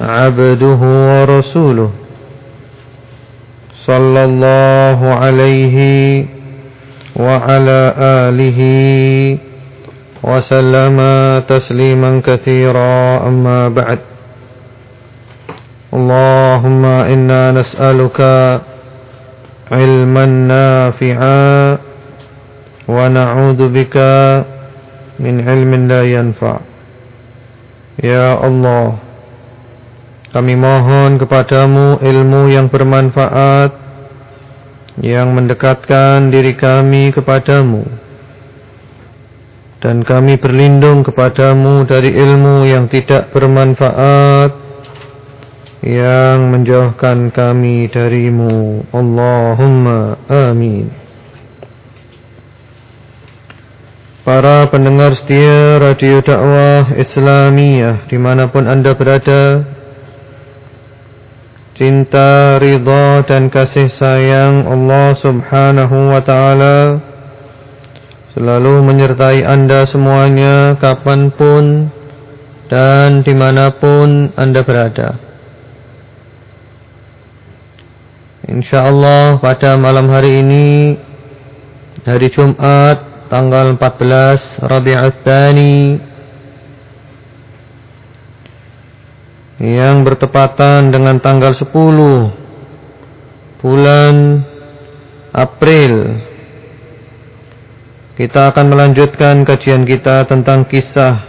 عبده ورسوله صلى الله عليه وعلى آله وسلم تسليما كثيرا. أما بعد اللهم إنا نسألك علما نافعا ونعوذ بك من علم لا ينفع. يا الله kami mohon kepadamu ilmu yang bermanfaat yang mendekatkan diri kami kepadamu. Dan kami berlindung kepadamu dari ilmu yang tidak bermanfaat yang menjauhkan kami darimu. Allahumma amin. Para pendengar setia Radio Dakwah Islamiyah Di mana pun anda berada Cinta, ridha dan kasih sayang Allah subhanahu wa ta'ala Selalu menyertai anda semuanya Kapan pun dan di mana pun anda berada. InsyaAllah pada malam hari ini Hari Jumat Tanggal 14 Rabi'at Thani Yang bertepatan dengan tanggal 10 Bulan April Kita akan melanjutkan kajian kita tentang kisah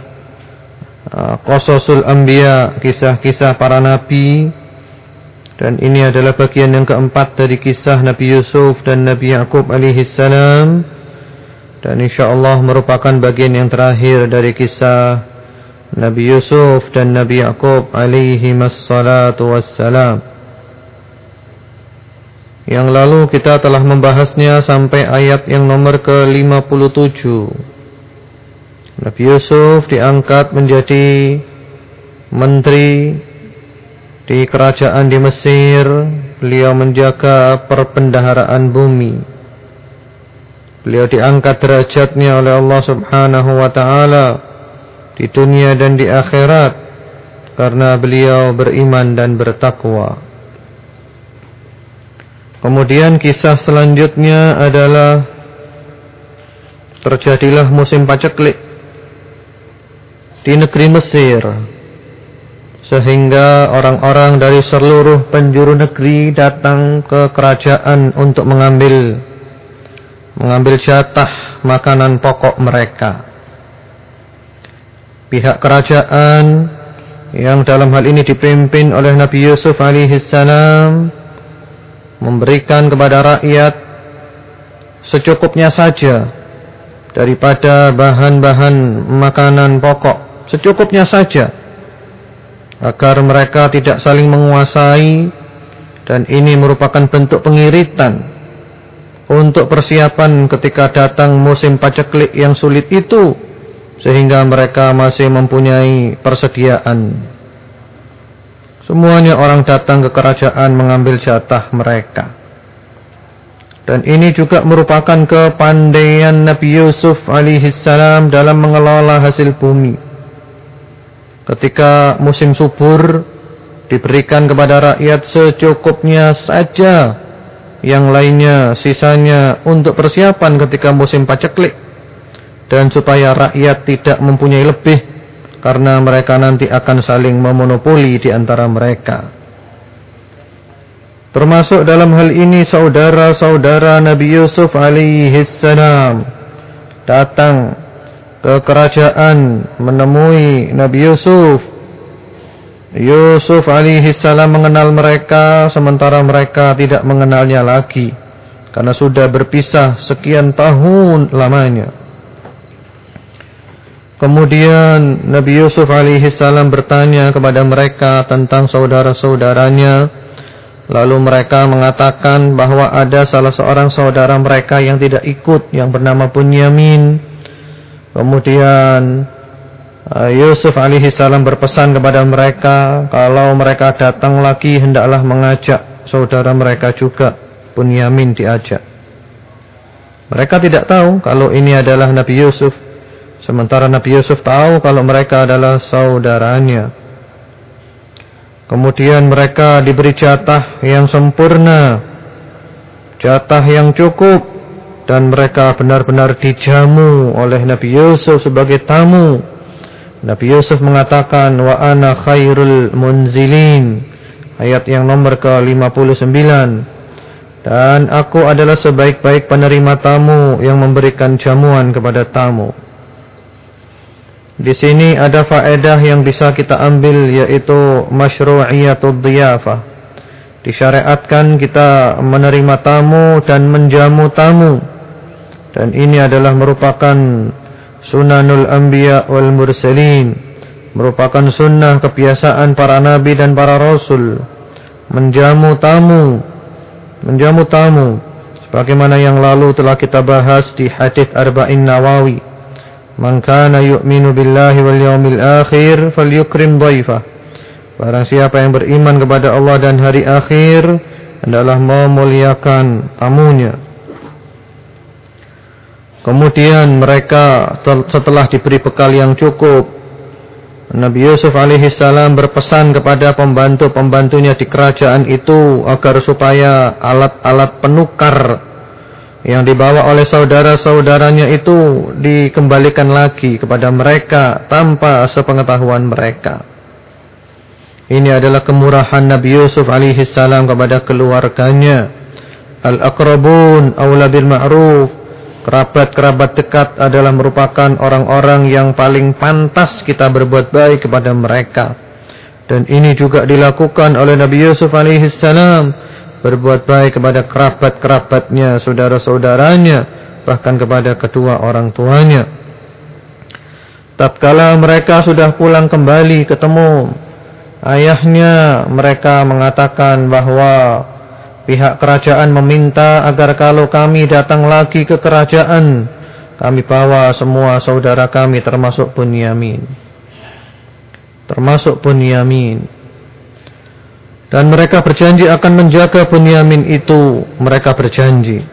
uh, Qososul Ambiya Kisah-kisah para Nabi dan ini adalah bagian yang keempat dari kisah Nabi Yusuf dan Nabi Yaakob alaihi salam. Dan insyaallah merupakan bagian yang terakhir dari kisah Nabi Yusuf dan Nabi Yaakob alaihi wassalatu wassalam. Yang lalu kita telah membahasnya sampai ayat yang nomor ke-57. Nabi Yusuf diangkat menjadi menteri di kerajaan di Mesir, beliau menjaga perbendaharaan bumi. Beliau diangkat derajatnya oleh Allah Subhanahu wa taala di dunia dan di akhirat karena beliau beriman dan bertakwa. Kemudian kisah selanjutnya adalah terjadilah musim paceklik di negeri Mesir sehingga orang-orang dari seluruh penjuru negeri datang ke kerajaan untuk mengambil mengambil jatah makanan pokok mereka. Pihak kerajaan yang dalam hal ini dipimpin oleh Nabi Yusuf alaihissalam memberikan kepada rakyat secukupnya saja daripada bahan-bahan makanan pokok, secukupnya saja agar mereka tidak saling menguasai dan ini merupakan bentuk pengiritan untuk persiapan ketika datang musim paceklik yang sulit itu sehingga mereka masih mempunyai persediaan. Semuanya orang datang ke kerajaan mengambil jatah mereka. Dan ini juga merupakan kepandaian Nabi Yusuf alaihissalam dalam mengelola hasil bumi. Ketika musim subur diberikan kepada rakyat secukupnya saja yang lainnya sisanya untuk persiapan ketika musim paceklik dan supaya rakyat tidak mempunyai lebih karena mereka nanti akan saling memonopoli di antara mereka Termasuk dalam hal ini saudara-saudara Nabi Yusuf alaihi salam datang ke kerajaan menemui Nabi Yusuf. Yusuf alaihi salam mengenal mereka sementara mereka tidak mengenalnya lagi karena sudah berpisah sekian tahun lamanya. Kemudian Nabi Yusuf alaihi salam bertanya kepada mereka tentang saudara-saudaranya Lalu mereka mengatakan bahwa ada salah seorang saudara mereka yang tidak ikut yang bernama Bunyamin. Kemudian uh, Yusuf alaihi salam berpesan kepada mereka kalau mereka datang lagi hendaklah mengajak saudara mereka juga Bunyamin diajak. Mereka tidak tahu kalau ini adalah Nabi Yusuf. Sementara Nabi Yusuf tahu kalau mereka adalah saudaranya. Kemudian mereka diberi jatah yang sempurna, jatah yang cukup, dan mereka benar-benar dijamu oleh Nabi Yusuf sebagai tamu. Nabi Yusuf mengatakan, Wa ana khairul munzilin. Ayat yang nomor ke-59. Dan aku adalah sebaik-baik penerima tamu yang memberikan jamuan kepada tamu. Di sini ada faedah yang bisa kita ambil yaitu masyru'iyatud dhiyafah. Disyariatkan kita menerima tamu dan menjamu tamu. Dan ini adalah merupakan sunanul anbiya wal mursalin. Merupakan sunnah kebiasaan para nabi dan para rasul. Menjamu tamu. Menjamu tamu. Sebagaimana yang lalu telah kita bahas di hadith Arba'in Nawawi. Man kana yu'minu billahi wal yawmil akhir falyukrim dhaifah. Barang siapa yang beriman kepada Allah dan hari akhir adalah memuliakan tamunya. Kemudian mereka setelah diberi bekal yang cukup Nabi Yusuf alaihi salam berpesan kepada pembantu-pembantunya di kerajaan itu agar supaya alat-alat penukar yang dibawa oleh saudara-saudaranya itu dikembalikan lagi kepada mereka tanpa sepengetahuan mereka. Ini adalah kemurahan Nabi Yusuf alaihi salam kepada keluarganya. Al-aqrabun aula bil ma'ruf. Kerabat-kerabat dekat adalah merupakan orang-orang yang paling pantas kita berbuat baik kepada mereka. Dan ini juga dilakukan oleh Nabi Yusuf alaihi salam berbuat baik kepada kerabat-kerabatnya, saudara-saudaranya, bahkan kepada kedua orang tuanya. Tatkala mereka sudah pulang kembali ketemu ayahnya, mereka mengatakan bahwa pihak kerajaan meminta agar kalau kami datang lagi ke kerajaan, kami bawa semua saudara kami termasuk Bunyamin. Termasuk Bunyamin. Dan mereka berjanji akan menjaga Bunyamin itu. Mereka berjanji.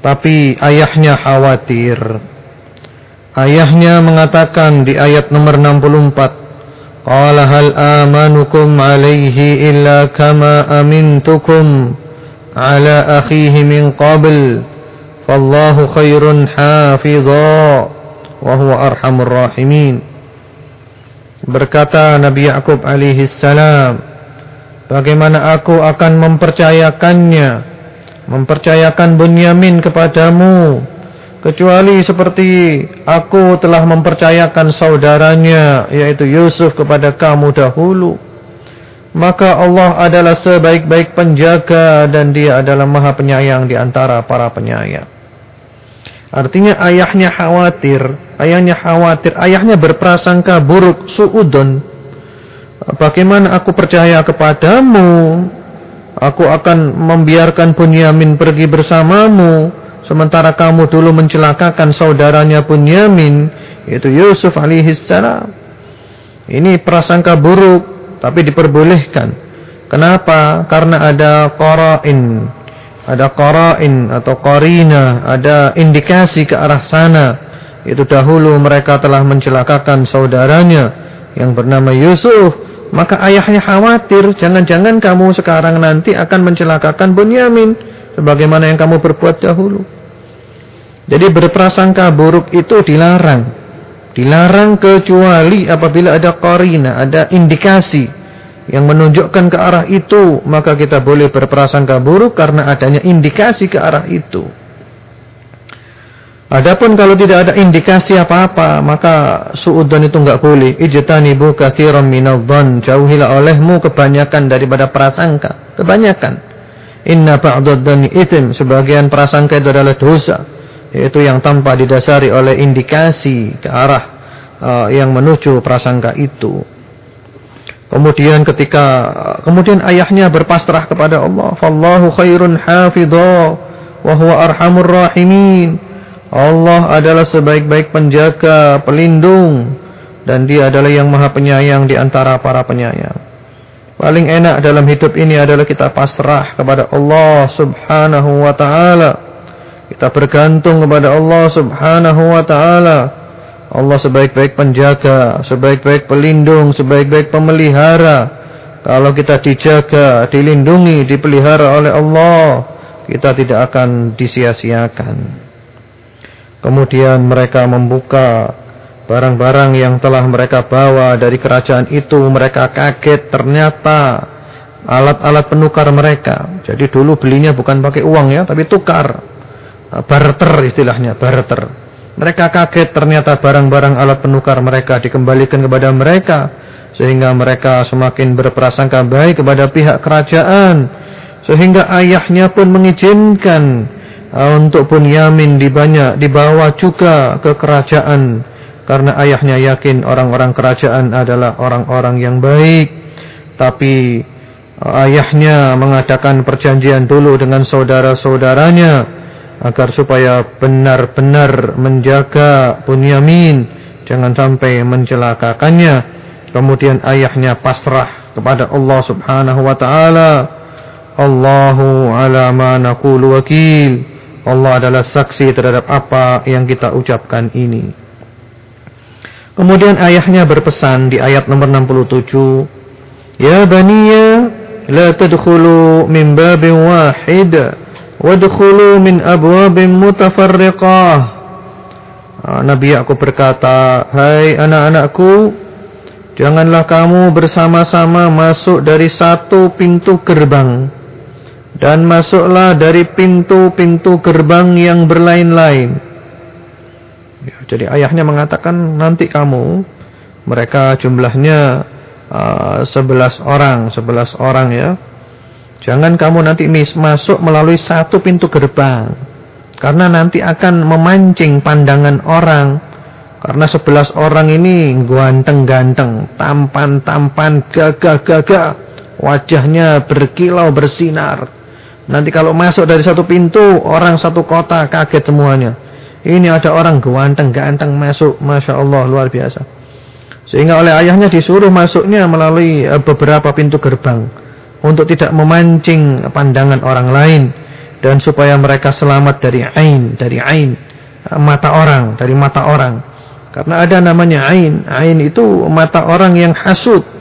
Tapi ayahnya khawatir. Ayahnya mengatakan di ayat nomor 64. Qala hal amanukum alaihi illa kama amintukum ala akhihi min qabl. Fallahu khairun hafidha. Wahuwa arhamur rahimin. Berkata Nabi Ya'qub alaihi salam. Bagaimana aku akan mempercayakannya Mempercayakan Bunyamin kepadamu Kecuali seperti aku telah mempercayakan saudaranya Yaitu Yusuf kepada kamu dahulu. Maka Allah adalah sebaik-baik penjaga Dan dia adalah maha penyayang di antara para penyayang. Artinya ayahnya khawatir Ayahnya khawatir Ayahnya berprasangka buruk Su'udun Bagaimana aku percaya kepadamu? Aku akan membiarkan Bunyamin pergi bersamamu. Sementara kamu dulu mencelakakan saudaranya Bunyamin Yaitu Yusuf alaihissalam Ini prasangka buruk Tapi diperbolehkan. Kenapa? Karena ada qara'in. Ada qara'in atau qarina. Ada indikasi ke arah sana. Itu dahulu mereka telah mencelakakan saudaranya Yang bernama Yusuf maka ayahnya khawatir, jangan-jangan kamu sekarang nanti akan mencelakakan Bunyamin sebagaimana yang kamu berbuat dahulu. Jadi berprasangka buruk itu dilarang. Dilarang kecuali apabila ada korina, ada indikasi yang menunjukkan ke arah itu, maka kita boleh berprasangka buruk karena adanya indikasi ke arah itu. Adapun kalau tidak ada indikasi apa-apa, maka suudzon itu enggak boleh. Ijtanibu katsiran minadh-dhann. Jauhilah olehmu kebanyakan daripada prasangka. Kebanyakan. Inna ba'dadh-dhanni. Sebagian prasangka itu adalah dosa, yaitu yang tanpa didasari oleh indikasi ke arah uh, yang menuju prasangka itu. Kemudian ketika kemudian ayahnya berpasrah kepada Allah, "Fallahu khairun hafidha wa huwa arhamur rahimin." Allah adalah sebaik-baik penjaga, pelindung dan dia adalah yang maha penyayang di antara para penyayang. Paling enak dalam hidup ini adalah kita pasrah kepada Allah subhanahu wa ta'ala. Kita bergantung kepada Allah subhanahu wa ta'ala. Allah sebaik-baik penjaga, sebaik-baik pelindung, sebaik-baik pemelihara. Kalau kita dijaga, dilindungi, dipelihara oleh Allah, kita tidak akan disia-siakan. Kemudian mereka membuka barang-barang yang telah mereka bawa dari kerajaan itu. Mereka kaget ternyata alat-alat penukar mereka. Jadi dulu belinya bukan pakai uang ya, tapi tukar. Barter istilahnya, barter. Mereka kaget ternyata barang-barang alat penukar mereka dikembalikan kepada mereka. Sehingga mereka semakin berprasangka baik kepada pihak kerajaan. Sehingga ayahnya pun mengizinkan untuk Bunyamin dibanyak dibawa juga ke kerajaan karena ayahnya yakin orang-orang kerajaan adalah orang-orang yang baik. Tapi ah, ayahnya mengadakan perjanjian dulu dengan saudara-saudaranya agar supaya benar-benar menjaga Bunyamin jangan sampai mencelakakannya. Kemudian ayahnya pasrah kepada Allah Subhanahu wa taala. Allahu ala ma naqulu wakil Allah adalah saksi terhadap apa yang kita ucapkan ini. Kemudian ayahnya berpesan di ayat nomor 67, Ya baniya, la tadkhulu min babin wahid, wadkhulu min abwabin mutafarriqah. Ah, Nabi Yakub berkata, Hai anak-anakku, janganlah kamu bersama-sama masuk dari satu pintu gerbang dan masuklah dari pintu-pintu gerbang yang berlain-lain. Ya, jadi ayahnya mengatakan nanti kamu mereka jumlahnya uh, 11 orang, 11 orang ya. Jangan kamu nanti masuk melalui satu pintu gerbang. Karena nanti akan memancing pandangan orang. Karena 11 orang ini ganteng-ganteng, tampan-tampan, gagah-gagah. Wajahnya berkilau bersinar. Nanti kalau masuk dari satu pintu, orang satu kota kaget semuanya. Ini ada orang ganteng-ganteng masuk, Masya Allah, luar biasa. Sehingga oleh ayahnya disuruh masuknya melalui eh, beberapa pintu gerbang. Untuk tidak memancing pandangan orang lain. Dan supaya mereka selamat dari ain, dari ain. Eh, mata orang, dari mata orang. Karena ada namanya ain. Ain itu mata orang yang hasut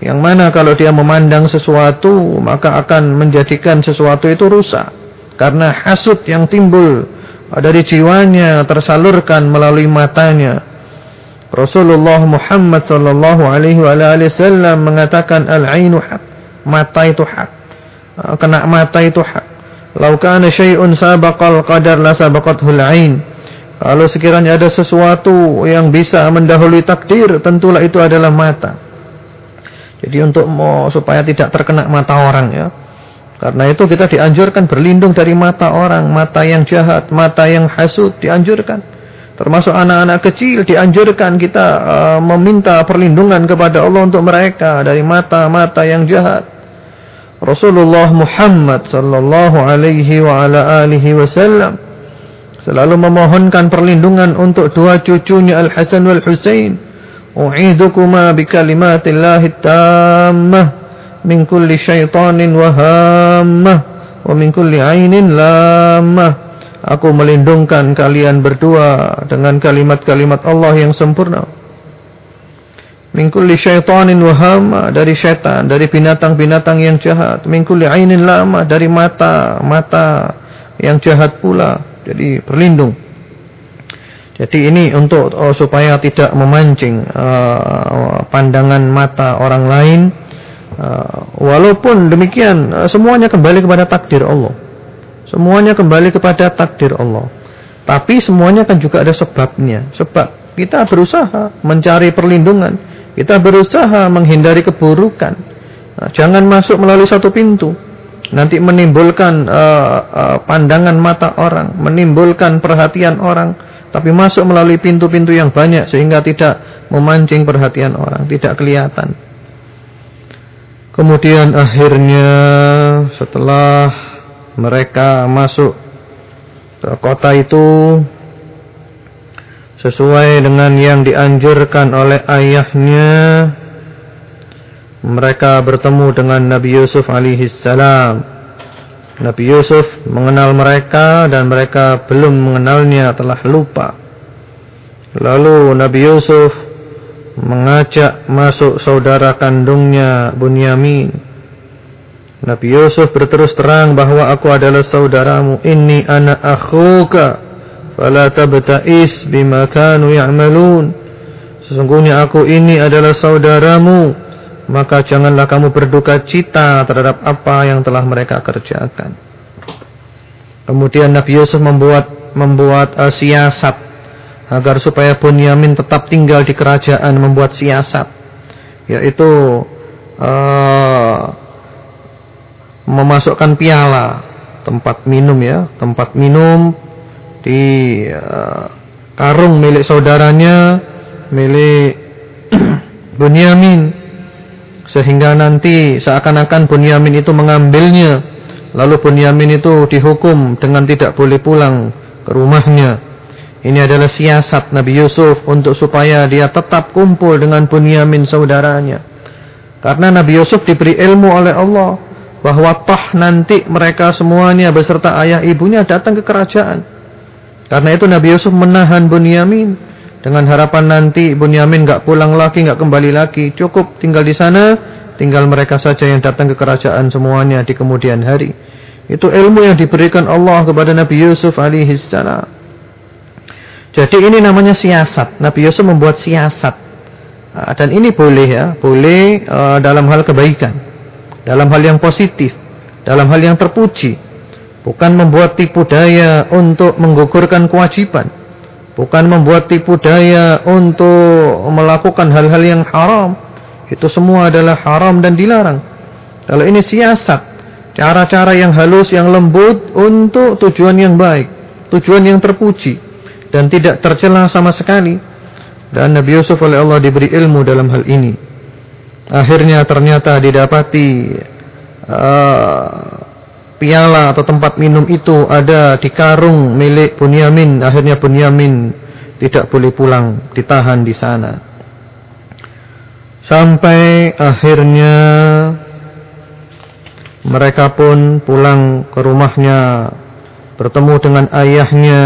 yang mana kalau dia memandang sesuatu maka akan menjadikan sesuatu itu rusak. Karena hasud yang timbul dari jiwanya tersalurkan melalui matanya. Rasulullah Muhammad sallallahu alaihi wasallam mengatakan al-ainu haq. Mata itu hak. Kena mata itu hak. Lau kana syai'un sabaqal qadar la sabaqathul ain. Kalau sekiranya ada sesuatu yang bisa mendahului takdir tentulah itu adalah mata jadi untuk mau, supaya tidak terkena mata orang ya. Karena itu kita dianjurkan berlindung dari mata orang, mata yang jahat, mata yang hasud dianjurkan. Termasuk anak-anak kecil dianjurkan kita uh, meminta perlindungan kepada Allah untuk mereka dari mata-mata yang jahat. Rasulullah Muhammad sallallahu alaihi wa ala alihi wasallam selalu memohonkan perlindungan untuk dua cucunya Al Hasan wal Husain أعيذكما بكلمات الله التامة من كل شيطان وهامة ومن كل عين لامة Aku melindungkan kalian berdua dengan kalimat-kalimat Allah yang sempurna. Min kulli syaitanin wahama dari syaitan, dari binatang-binatang yang jahat. Min kulli ainin lama dari mata, mata yang jahat pula. Jadi berlindung. jadi ini untuk oh, supaya tidak memancing uh, pandangan mata orang lain Uh, walaupun demikian uh, semuanya kembali kepada takdir Allah. Semuanya kembali kepada takdir Allah. Tapi semuanya kan juga ada sebabnya. Sebab kita berusaha mencari perlindungan, kita berusaha menghindari keburukan. Nah, jangan masuk melalui satu pintu. Nanti menimbulkan uh, uh, pandangan mata orang, menimbulkan perhatian orang, tapi masuk melalui pintu-pintu yang banyak sehingga tidak memancing perhatian orang, tidak kelihatan. Kemudian akhirnya setelah mereka masuk ke kota itu sesuai dengan yang dianjurkan oleh ayahnya mereka bertemu dengan Nabi Yusuf alaihi salam Nabi Yusuf mengenal mereka dan mereka belum mengenalnya telah lupa lalu Nabi Yusuf mengajak masuk saudara kandungnya Bunyamin. Nabi Yusuf berterus terang bahwa aku adalah saudaramu. Inni ana akhuka. Fala tabta'is bima kanu ya'malun. Sesungguhnya aku ini adalah saudaramu. Maka janganlah kamu berduka cita terhadap apa yang telah mereka kerjakan. Kemudian Nabi Yusuf membuat membuat uh, siasat agar supaya Bunyamin tetap tinggal di kerajaan membuat siasat yaitu uh, memasukkan piala tempat minum ya tempat minum di uh, karung milik saudaranya milik Bunyamin sehingga nanti seakan-akan Bunyamin itu mengambilnya lalu Bunyamin itu dihukum dengan tidak boleh pulang ke rumahnya ini adalah siasat Nabi Yusuf untuk supaya dia tetap kumpul dengan Bunyamin saudaranya. Karena Nabi Yusuf diberi ilmu oleh Allah bahwa toh nanti mereka semuanya beserta ayah ibunya datang ke kerajaan. Karena itu Nabi Yusuf menahan Bunyamin dengan harapan nanti Bunyamin nggak pulang lagi, nggak kembali lagi, cukup tinggal di sana, tinggal mereka saja yang datang ke kerajaan semuanya di kemudian hari. Itu ilmu yang diberikan Allah kepada Nabi Yusuf alaihi salam. Jadi ini namanya siasat. Nabi Yusuf membuat siasat. Ah, dan ini boleh ya, boleh uh, dalam hal kebaikan. Dalam hal yang positif, dalam hal yang terpuji. Bukan membuat tipu daya untuk menggugurkan kewajiban. Bukan membuat tipu daya untuk melakukan hal-hal yang haram. Itu semua adalah haram dan dilarang. Kalau ini siasat, cara-cara yang halus, yang lembut untuk tujuan yang baik, tujuan yang terpuji dan tidak tercela sama sekali. Dan Nabi Yusuf oleh Allah diberi ilmu dalam hal ini. Akhirnya ternyata didapati uh, piala atau tempat minum itu ada di karung milik Bunyamin. Akhirnya Bunyamin tidak boleh pulang, ditahan di sana. Sampai akhirnya mereka pun pulang ke rumahnya bertemu dengan ayahnya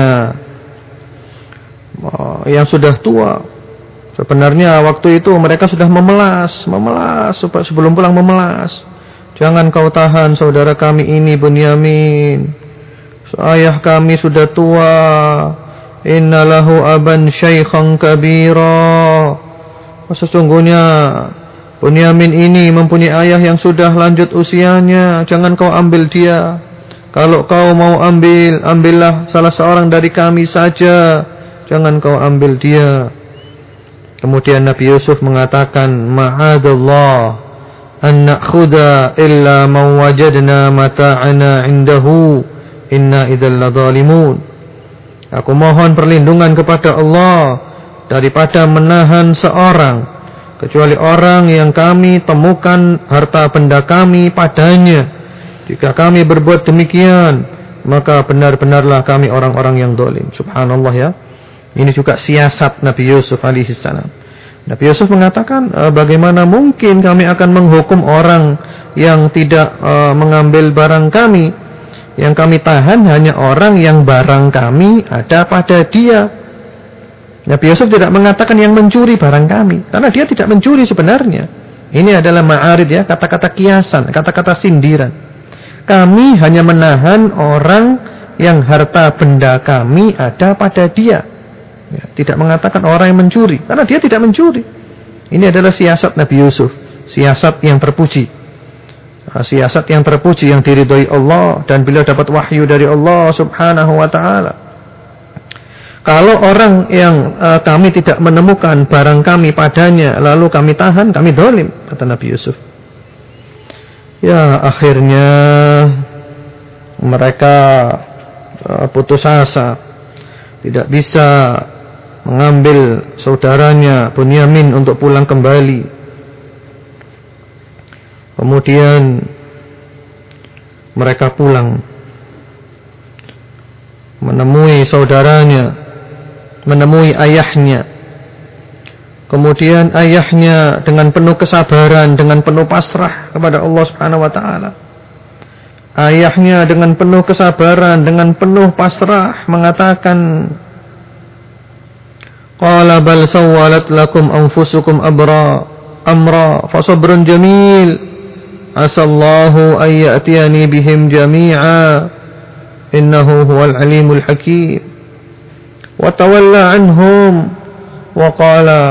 Oh, yang sudah tua. Sebenarnya waktu itu mereka sudah memelas, memelas sebelum pulang memelas. Jangan kau tahan saudara kami ini Bunyamin. Ayah kami sudah tua. Innalahu aban syaikhan kabira. Sesungguhnya Bunyamin ini mempunyai ayah yang sudah lanjut usianya. Jangan kau ambil dia. Kalau kau mau ambil, ambillah salah seorang dari kami saja. Jangan kau ambil dia. Kemudian Nabi Yusuf mengatakan, Ma'adallah an na'khuda illa man wajadna mata'ana indahu inna idzal ladzalimun. Aku mohon perlindungan kepada Allah daripada menahan seorang kecuali orang yang kami temukan harta benda kami padanya. Jika kami berbuat demikian, maka benar-benarlah kami orang-orang yang dolim. Subhanallah ya. Ini juga siasat Nabi Yusuf alaihissalam. Nabi Yusuf mengatakan, e, bagaimana mungkin kami akan menghukum orang yang tidak e, mengambil barang kami. Yang kami tahan hanya orang yang barang kami ada pada dia. Nabi Yusuf tidak mengatakan yang mencuri barang kami. Karena dia tidak mencuri sebenarnya. Ini adalah ma'arid ya, kata-kata kiasan, kata-kata sindiran. Kami hanya menahan orang yang harta benda kami ada pada dia. Ya, tidak mengatakan orang yang mencuri, karena dia tidak mencuri. Ini adalah siasat Nabi Yusuf, siasat yang terpuji. siasat yang terpuji yang diridhoi Allah dan beliau dapat wahyu dari Allah Subhanahu wa taala. Kalau orang yang uh, kami tidak menemukan barang kami padanya lalu kami tahan, kami dolim, kata Nabi Yusuf. Ya, akhirnya mereka uh, putus asa. Tidak bisa mengambil saudaranya Bunyamin untuk pulang kembali Kemudian mereka pulang menemui saudaranya, menemui ayahnya. Kemudian ayahnya dengan penuh kesabaran, dengan penuh pasrah kepada Allah Subhanahu wa taala. Ayahnya dengan penuh kesabaran, dengan penuh pasrah mengatakan Qala bal sawwalat lakum anfusukum abra amra fasabrun jamil. Asallahu an ya'tiyani bihim jami'a. Innahu huwal alimul hakim. Wa tawalla anhum. Wa qala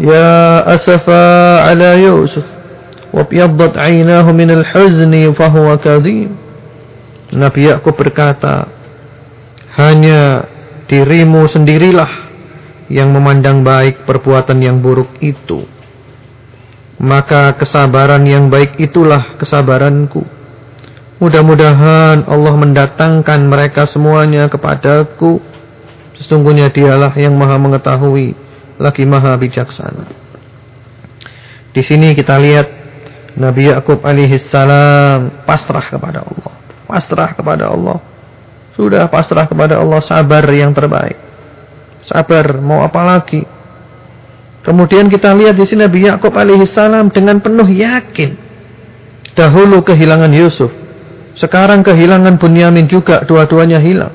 ya asafa ala yusuf wa biyaddat 'aynahu min al-huzni fa huwa kadhib Nabi Yakub berkata hanya dirimu sendirilah yang memandang baik perbuatan yang buruk itu maka kesabaran yang baik itulah kesabaranku. Mudah-mudahan Allah mendatangkan mereka semuanya kepadaku. Sesungguhnya dialah yang maha mengetahui, lagi maha bijaksana. Di sini kita lihat Nabi Yakub alaihissalam pasrah kepada Allah. Pasrah kepada Allah. Sudah pasrah kepada Allah, sabar yang terbaik. Sabar, mau apa lagi? Kemudian kita lihat di sini Nabi Yakub alaihissalam dengan penuh yakin. Dahulu kehilangan Yusuf. Sekarang kehilangan Bunyamin juga. Dua-duanya hilang.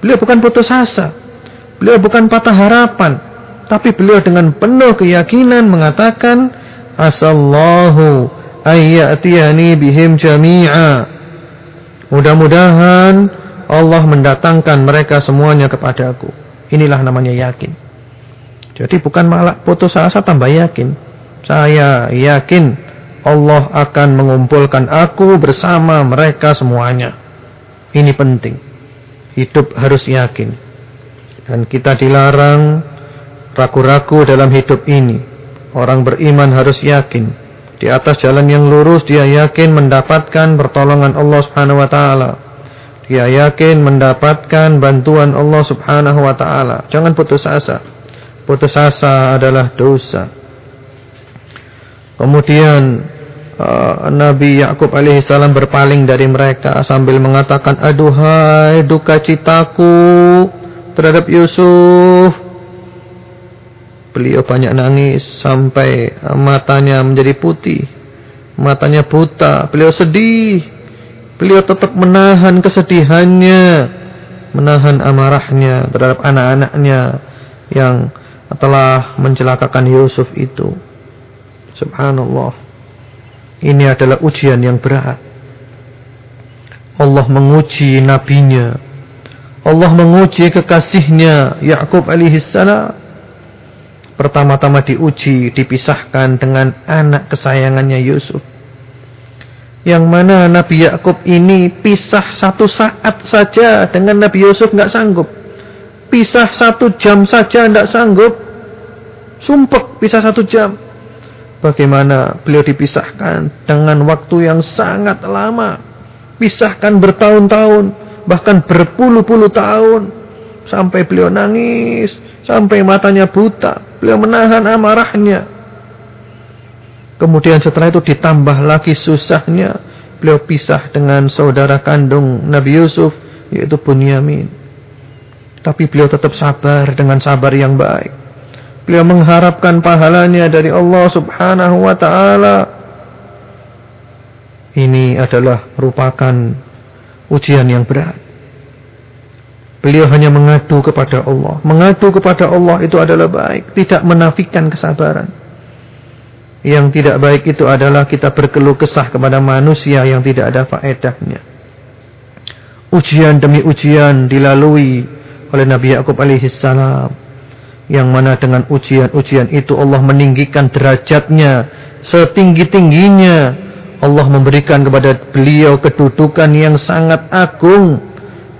Beliau bukan putus asa. Beliau bukan patah harapan. Tapi beliau dengan penuh keyakinan mengatakan. Asallahu ayyatiyani bihim jami'a. Mudah-mudahan Allah mendatangkan mereka semuanya kepadaku. Inilah namanya yakin. Jadi bukan malah putus asa tambah yakin. Saya yakin Allah akan mengumpulkan aku bersama mereka semuanya. Ini penting. Hidup harus yakin. Dan kita dilarang ragu-ragu dalam hidup ini. Orang beriman harus yakin. Di atas jalan yang lurus dia yakin mendapatkan pertolongan Allah Subhanahu wa taala. Dia yakin mendapatkan bantuan Allah Subhanahu wa taala. Jangan putus asa putus asa adalah dosa. Kemudian uh, Nabi Yakub alaihissalam berpaling dari mereka sambil mengatakan, "Aduhai duka citaku terhadap Yusuf." Beliau banyak nangis sampai matanya menjadi putih, matanya buta. Beliau sedih. Beliau tetap menahan kesedihannya, menahan amarahnya terhadap anak-anaknya yang telah mencelakakan Yusuf itu. Subhanallah. Ini adalah ujian yang berat. Allah menguji nabinya. Allah menguji kekasihnya Yakub alaihissalam. Pertama-tama diuji, dipisahkan dengan anak kesayangannya Yusuf. Yang mana Nabi Yakub ini pisah satu saat saja dengan Nabi Yusuf nggak sanggup. Pisah satu jam saja tidak sanggup. Sumpek pisah satu jam. Bagaimana beliau dipisahkan dengan waktu yang sangat lama. Pisahkan bertahun-tahun. Bahkan berpuluh-puluh tahun. Sampai beliau nangis. Sampai matanya buta. Beliau menahan amarahnya. Kemudian setelah itu ditambah lagi susahnya. Beliau pisah dengan saudara kandung Nabi Yusuf. Yaitu Bunyamin. Tapi beliau tetap sabar dengan sabar yang baik. Beliau mengharapkan pahalanya dari Allah subhanahu wa ta'ala. Ini adalah merupakan ujian yang berat. Beliau hanya mengadu kepada Allah. Mengadu kepada Allah itu adalah baik. Tidak menafikan kesabaran. Yang tidak baik itu adalah kita berkeluh kesah kepada manusia yang tidak ada faedahnya. Ujian demi ujian dilalui oleh Nabi Yakub alaihi salam yang mana dengan ujian-ujian itu Allah meninggikan derajatnya setinggi-tingginya Allah memberikan kepada beliau kedudukan yang sangat agung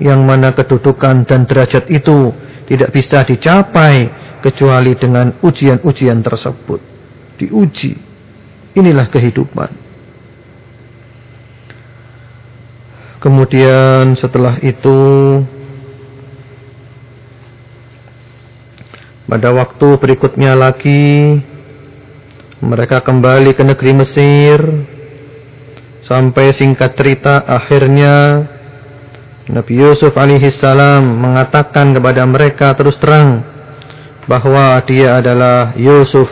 yang mana kedudukan dan derajat itu tidak bisa dicapai kecuali dengan ujian-ujian tersebut diuji. Inilah kehidupan. Kemudian setelah itu pada waktu berikutnya lagi mereka kembali ke negeri Mesir. Sampai singkat cerita akhirnya Nabi Yusuf alaihi salam mengatakan kepada mereka terus terang bahwa dia adalah Yusuf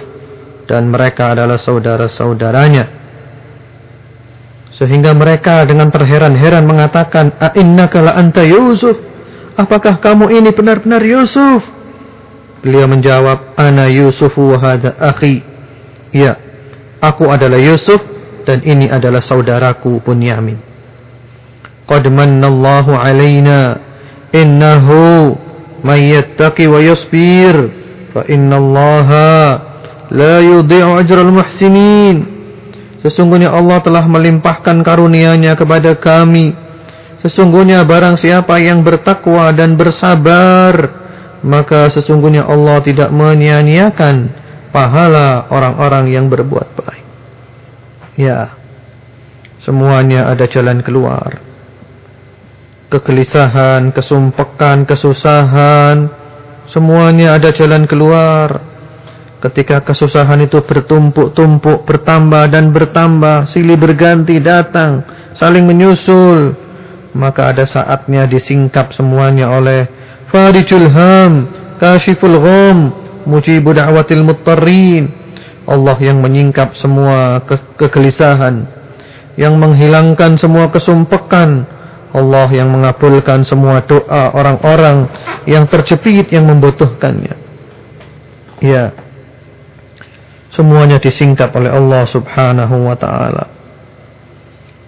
dan mereka adalah saudara-saudaranya. Sehingga mereka dengan terheran-heran mengatakan, "A'innaka la anta Yusuf?" Apakah kamu ini benar-benar Yusuf? Beliau menjawab, "Ana Yusuf wa hadha akhi." Ya, aku adalah Yusuf dan ini adalah saudaraku Bunyamin. Qad mannallahu alaina innahu may yattaqi wa yasbir fa innallaha la yudhi'u ajral muhsinin. Sesungguhnya Allah telah melimpahkan karunia-Nya kepada kami. Sesungguhnya barang siapa yang bertakwa dan bersabar, maka sesungguhnya Allah tidak menyia-nyiakan pahala orang-orang yang berbuat baik. Ya, semuanya ada jalan keluar. Kegelisahan, kesumpekan, kesusahan, semuanya ada jalan keluar. Ketika kesusahan itu bertumpuk-tumpuk, bertambah dan bertambah, silih berganti datang, saling menyusul, maka ada saatnya disingkap semuanya oleh Farijul Ham, Kashiful Gham, Mujibu Da'watil Muttarrin, Allah yang menyingkap semua ke kegelisahan yang menghilangkan semua kesumpekan Allah yang mengabulkan semua doa orang-orang yang terjepit yang membutuhkannya. Ya semuanya disingkap oleh Allah subhanahu wa ta'ala.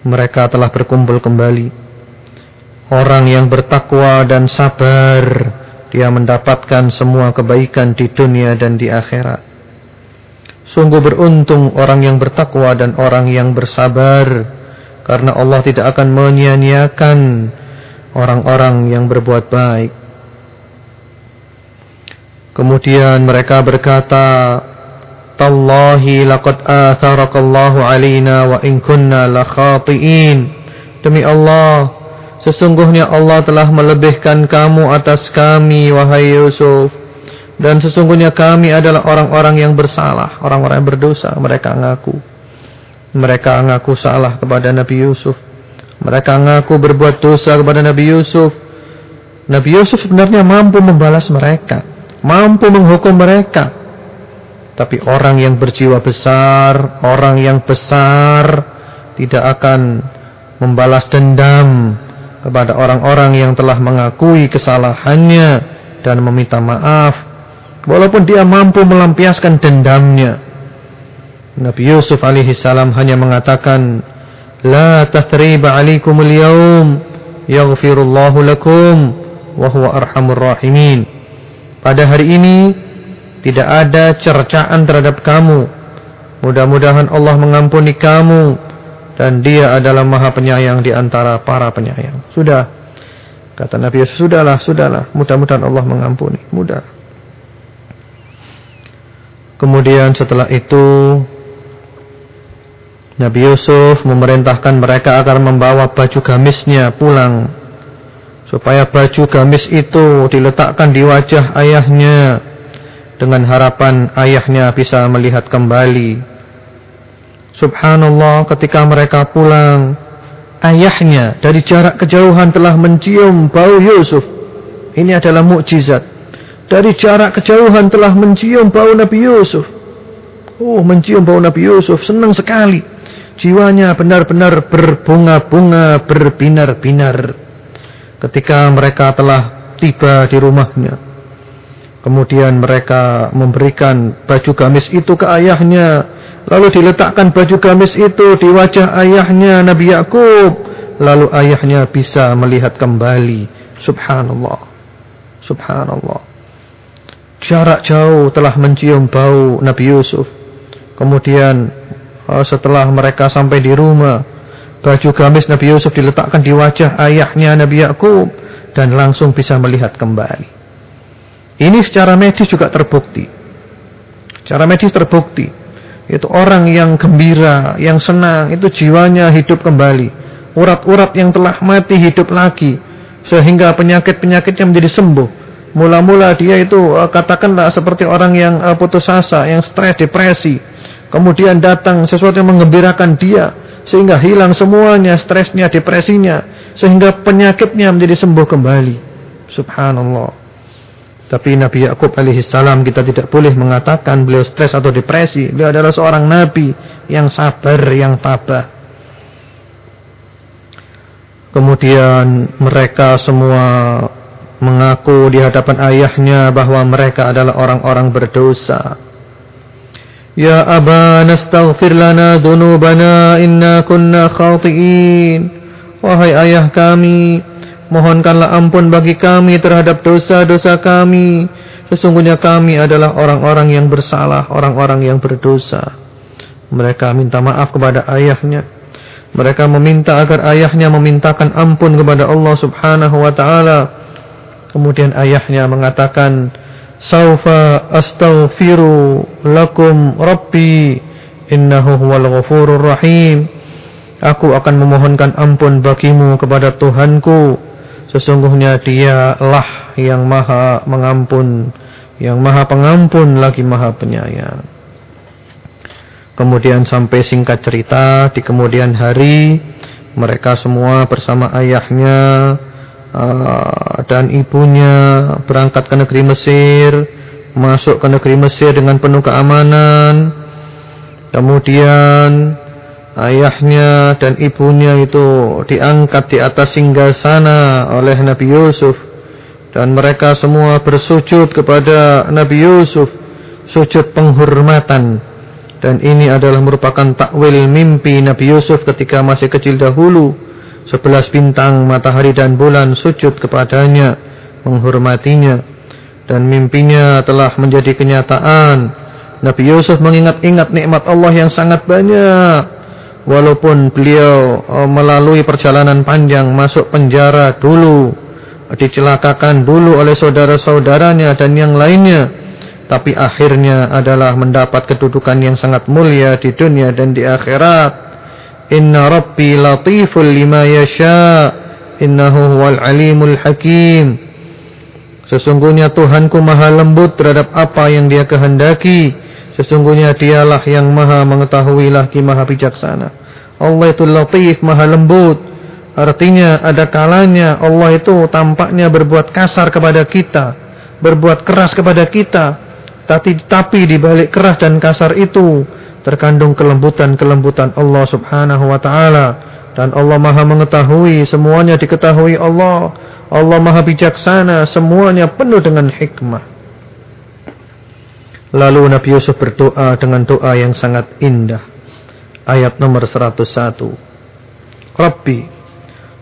Mereka telah berkumpul kembali. Orang yang bertakwa dan sabar dia mendapatkan semua kebaikan di dunia dan di akhirat. Sungguh beruntung orang yang bertakwa dan orang yang bersabar karena Allah tidak akan menyia-nyiakan orang-orang yang berbuat baik. Kemudian mereka berkata, "Tallahi laqad atharakallahu alaina wa in kunna lakhati'in." Demi Allah, sesungguhnya Allah telah melebihkan kamu atas kami wahai Yusuf. Dan sesungguhnya kami adalah orang-orang yang bersalah, orang-orang yang berdosa. Mereka ngaku. Mereka ngaku salah kepada Nabi Yusuf. Mereka ngaku berbuat dosa kepada Nabi Yusuf. Nabi Yusuf sebenarnya mampu membalas mereka. Mampu menghukum mereka. Tapi orang yang berjiwa besar, orang yang besar tidak akan membalas dendam kepada orang-orang yang telah mengakui kesalahannya dan meminta maaf Walaupun dia mampu melampiaskan dendamnya. Nabi Yusuf alaihi salam hanya mengatakan, "La tathriba 'alaikumul yaum, yaghfirullahu lakum wa huwa arhamur rahimin." Pada hari ini tidak ada cercaan terhadap kamu. Mudah-mudahan Allah mengampuni kamu dan Dia adalah Maha Penyayang di antara para penyayang. Sudah. Kata Nabi Yusuf, "Sudahlah, sudahlah. Mudah-mudahan Allah mengampuni." Mudah. Kemudian setelah itu Nabi Yusuf memerintahkan mereka agar membawa baju gamisnya pulang supaya baju gamis itu diletakkan di wajah ayahnya dengan harapan ayahnya bisa melihat kembali. Subhanallah ketika mereka pulang ayahnya dari jarak kejauhan telah mencium bau Yusuf. Ini adalah mukjizat dari jarak kejauhan telah mencium bau Nabi Yusuf. Oh, mencium bau Nabi Yusuf, senang sekali. Jiwanya benar-benar berbunga-bunga, berbinar-binar. Ketika mereka telah tiba di rumahnya. Kemudian mereka memberikan baju gamis itu ke ayahnya. Lalu diletakkan baju gamis itu di wajah ayahnya Nabi Yakub. Lalu ayahnya bisa melihat kembali. Subhanallah. Subhanallah. Jarak jauh telah mencium bau Nabi Yusuf. Kemudian uh, setelah mereka sampai di rumah, baju gamis Nabi Yusuf diletakkan di wajah ayahnya Nabi Yakub dan langsung bisa melihat kembali. Ini secara medis juga terbukti. Secara medis terbukti. Itu orang yang gembira, yang senang, itu jiwanya hidup kembali. Urat-urat yang telah mati hidup lagi. Sehingga penyakit-penyakitnya menjadi sembuh. Mula-mula dia itu uh, katakanlah seperti orang yang uh, putus asa, yang stres, depresi. Kemudian datang sesuatu yang mengembirakan dia sehingga hilang semuanya stresnya, depresinya, sehingga penyakitnya menjadi sembuh kembali. Subhanallah. Tapi Nabi Yakub alaihissalam kita tidak boleh mengatakan beliau stres atau depresi. Beliau adalah seorang nabi yang sabar, yang tabah. Kemudian mereka semua mengaku di hadapan ayahnya bahwa mereka adalah orang-orang berdosa. Ya Aba nastaghfir lana dhunubana inna kunna khati'in. Wahai ayah kami, mohonkanlah ampun bagi kami terhadap dosa-dosa kami. Sesungguhnya kami adalah orang-orang yang bersalah, orang-orang yang berdosa. Mereka minta maaf kepada ayahnya. Mereka meminta agar ayahnya memintakan ampun kepada Allah Subhanahu wa taala. Kemudian ayahnya mengatakan, "Saufa astaghfiru lakum rabbi innahu huwal ghafurur rahim." Aku akan memohonkan ampun bagimu kepada Tuhanku. Sesungguhnya dialah yang maha mengampun, yang maha pengampun lagi maha penyayang. Kemudian sampai singkat cerita, di kemudian hari, mereka semua bersama ayahnya, Ah, dan ibunya berangkat ke negeri Mesir, masuk ke negeri Mesir dengan penuh keamanan. Kemudian ayahnya dan ibunya itu diangkat di atas singgasana oleh Nabi Yusuf dan mereka semua bersujud kepada Nabi Yusuf, sujud penghormatan. Dan ini adalah merupakan takwil mimpi Nabi Yusuf ketika masih kecil dahulu Sebelas bintang, matahari dan bulan sujud kepadanya, menghormatinya. Dan mimpinya telah menjadi kenyataan. Nabi Yusuf mengingat-ingat nikmat Allah yang sangat banyak. Walaupun beliau oh, melalui perjalanan panjang, masuk penjara dulu, dicelakakan dulu oleh saudara-saudaranya dan yang lainnya. Tapi akhirnya adalah mendapat kedudukan yang sangat mulia di dunia dan di akhirat. Inna Rabbi latiful lima yasha Innahu huwal alimul hakim Sesungguhnya Tuhanku maha lembut terhadap apa yang dia kehendaki Sesungguhnya dialah yang maha mengetahui lagi maha bijaksana. Allah itu latif maha lembut. Artinya ada kalanya Allah itu tampaknya berbuat kasar kepada kita Berbuat keras kepada kita. Tapi, tapi di balik keras dan kasar itu terkandung kelembutan-kelembutan Allah Subhanahu wa taala. Dan Allah Maha mengetahui semuanya diketahui Allah. Allah Maha bijaksana semuanya penuh dengan hikmah lalu Nabi Yusuf berdoa dengan doa yang sangat indah. Ayat nomor 101 Rabbi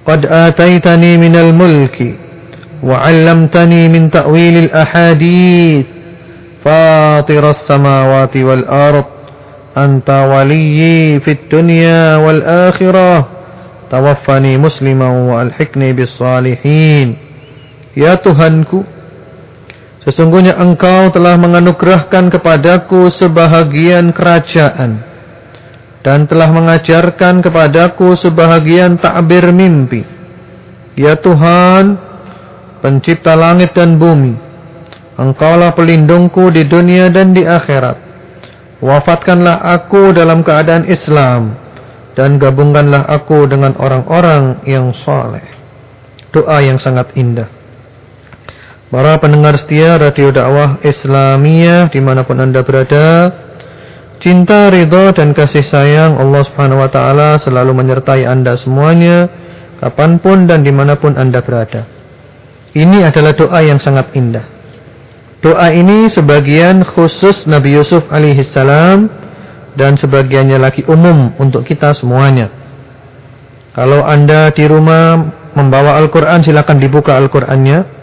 qad ataitani minal mulki wa 'allamtani min ta'wilil ahadith. Fatiras samawati wal ardh anta waliyyi fid dunya wal akhirah. Tawaffani musliman wa alhiqni bis salihin. Ya Tuhanku sesungguhnya engkau telah menganugerahkan kepadaku sebahagian kerajaan dan telah mengajarkan kepadaku sebahagian takbir mimpi ya Tuhan pencipta langit dan bumi engkaulah pelindungku di dunia dan di akhirat Wafatkanlah aku dalam keadaan Islam dan gabungkanlah aku dengan orang-orang yang soleh. Doa yang sangat indah. Para pendengar setia Radio Dakwah Islamiyah di mana pun anda berada, cinta, ridho dan kasih sayang Allah Subhanahu Wa Taala selalu menyertai anda semuanya, kapan pun dan di mana pun anda berada. Ini adalah doa yang sangat indah. Doa ini sebagian khusus Nabi Yusuf alaihissalam dan sebagiannya lagi umum untuk kita semuanya. Kalau anda di rumah membawa Al-Quran silakan dibuka Al-Qurannya.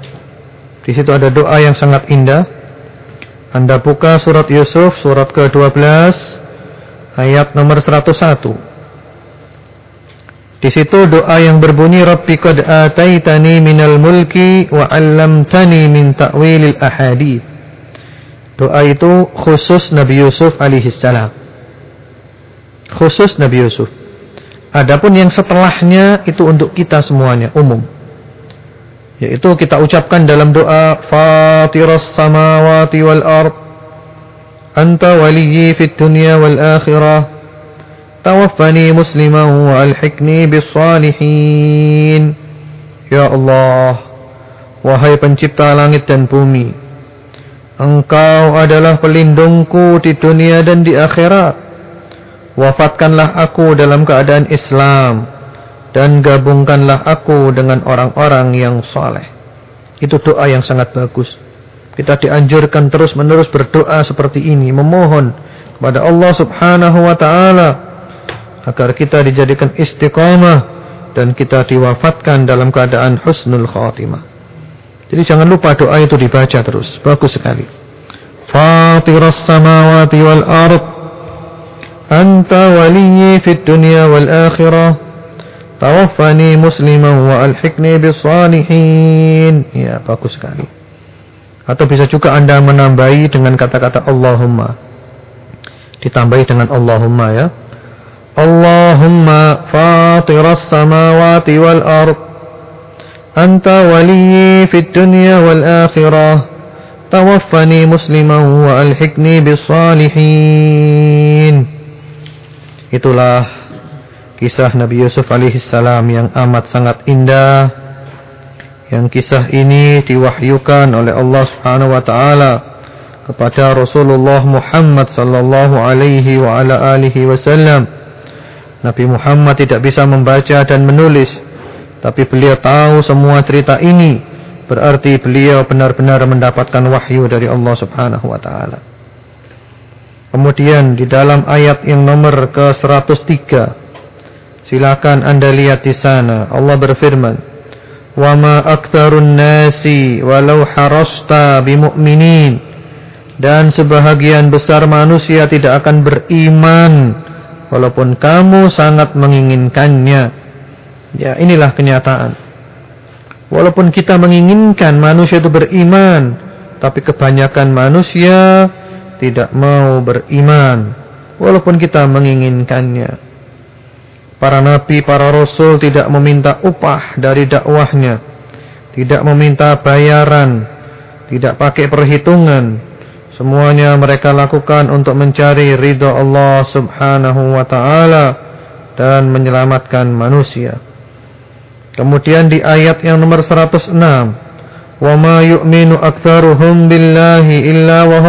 Di situ ada doa yang sangat indah. Anda buka surat Yusuf surat ke-12 ayat nomor 101. Di situ doa yang berbunyi Rabbi qad ataitani minal mulki wa 'allamtani min ta'wilil ahadith. Doa itu khusus Nabi Yusuf alaihi salam. Khusus Nabi Yusuf. Adapun yang setelahnya itu untuk kita semuanya umum. Yaitu kita ucapkan dalam doa Fatiras samawati wal ard Anta waliyyi fid dunya wal akhirah Tawaffani musliman wa alhiqni bis salihin. Ya Allah, wahai pencipta langit dan bumi, Engkau adalah pelindungku di dunia dan di akhirat. Wafatkanlah aku dalam keadaan Islam dan gabungkanlah aku dengan orang-orang yang saleh. Itu doa yang sangat bagus. Kita dianjurkan terus-menerus berdoa seperti ini, memohon kepada Allah Subhanahu wa taala agar kita dijadikan istiqamah dan kita diwafatkan dalam keadaan husnul khatimah. Jadi jangan lupa doa itu dibaca terus. Bagus sekali. Fatiras samawati wal ard Anta waliyyi fid dunya wal akhirah tawaffani musliman wa alhiqni bisalihin. Ya, bagus sekali. Atau bisa juga Anda menambahi dengan kata-kata Allahumma. Ditambahi dengan Allahumma ya. Allahumma fatiras samawati wal ard. Anta waliyyi fid dunya wal akhirah. Tawaffani musliman wa alhiqni bisalihin. Itulah kisah Nabi Yusuf alaihissalam yang amat sangat indah. Yang kisah ini diwahyukan oleh Allah Subhanahu wa taala kepada Rasulullah Muhammad sallallahu alaihi wa ala alihi wasallam. Nabi Muhammad tidak bisa membaca dan menulis Tapi beliau tahu semua cerita ini. Berarti beliau benar-benar mendapatkan wahyu dari Allah subhanahu wa ta'ala. Kemudian di dalam ayat yang nomor ke-103 Silakan anda lihat di sana Allah berfirman Wa ma nasi walau harasta bimu'minin Dan sebahagian besar manusia tidak akan beriman walaupun kamu sangat menginginkannya. Ya, inilah kenyataan. Walaupun kita menginginkan manusia itu beriman, tapi kebanyakan manusia tidak mau beriman walaupun kita menginginkannya. Para nabi, para rasul tidak meminta upah dari dakwahnya, tidak meminta bayaran, tidak pakai perhitungan. Semuanya mereka lakukan untuk mencari ridha Allah Subhanahu wa taala dan menyelamatkan manusia. Kemudian di ayat yang nomor 106, "Wa ma yu'minu billahi illa wa.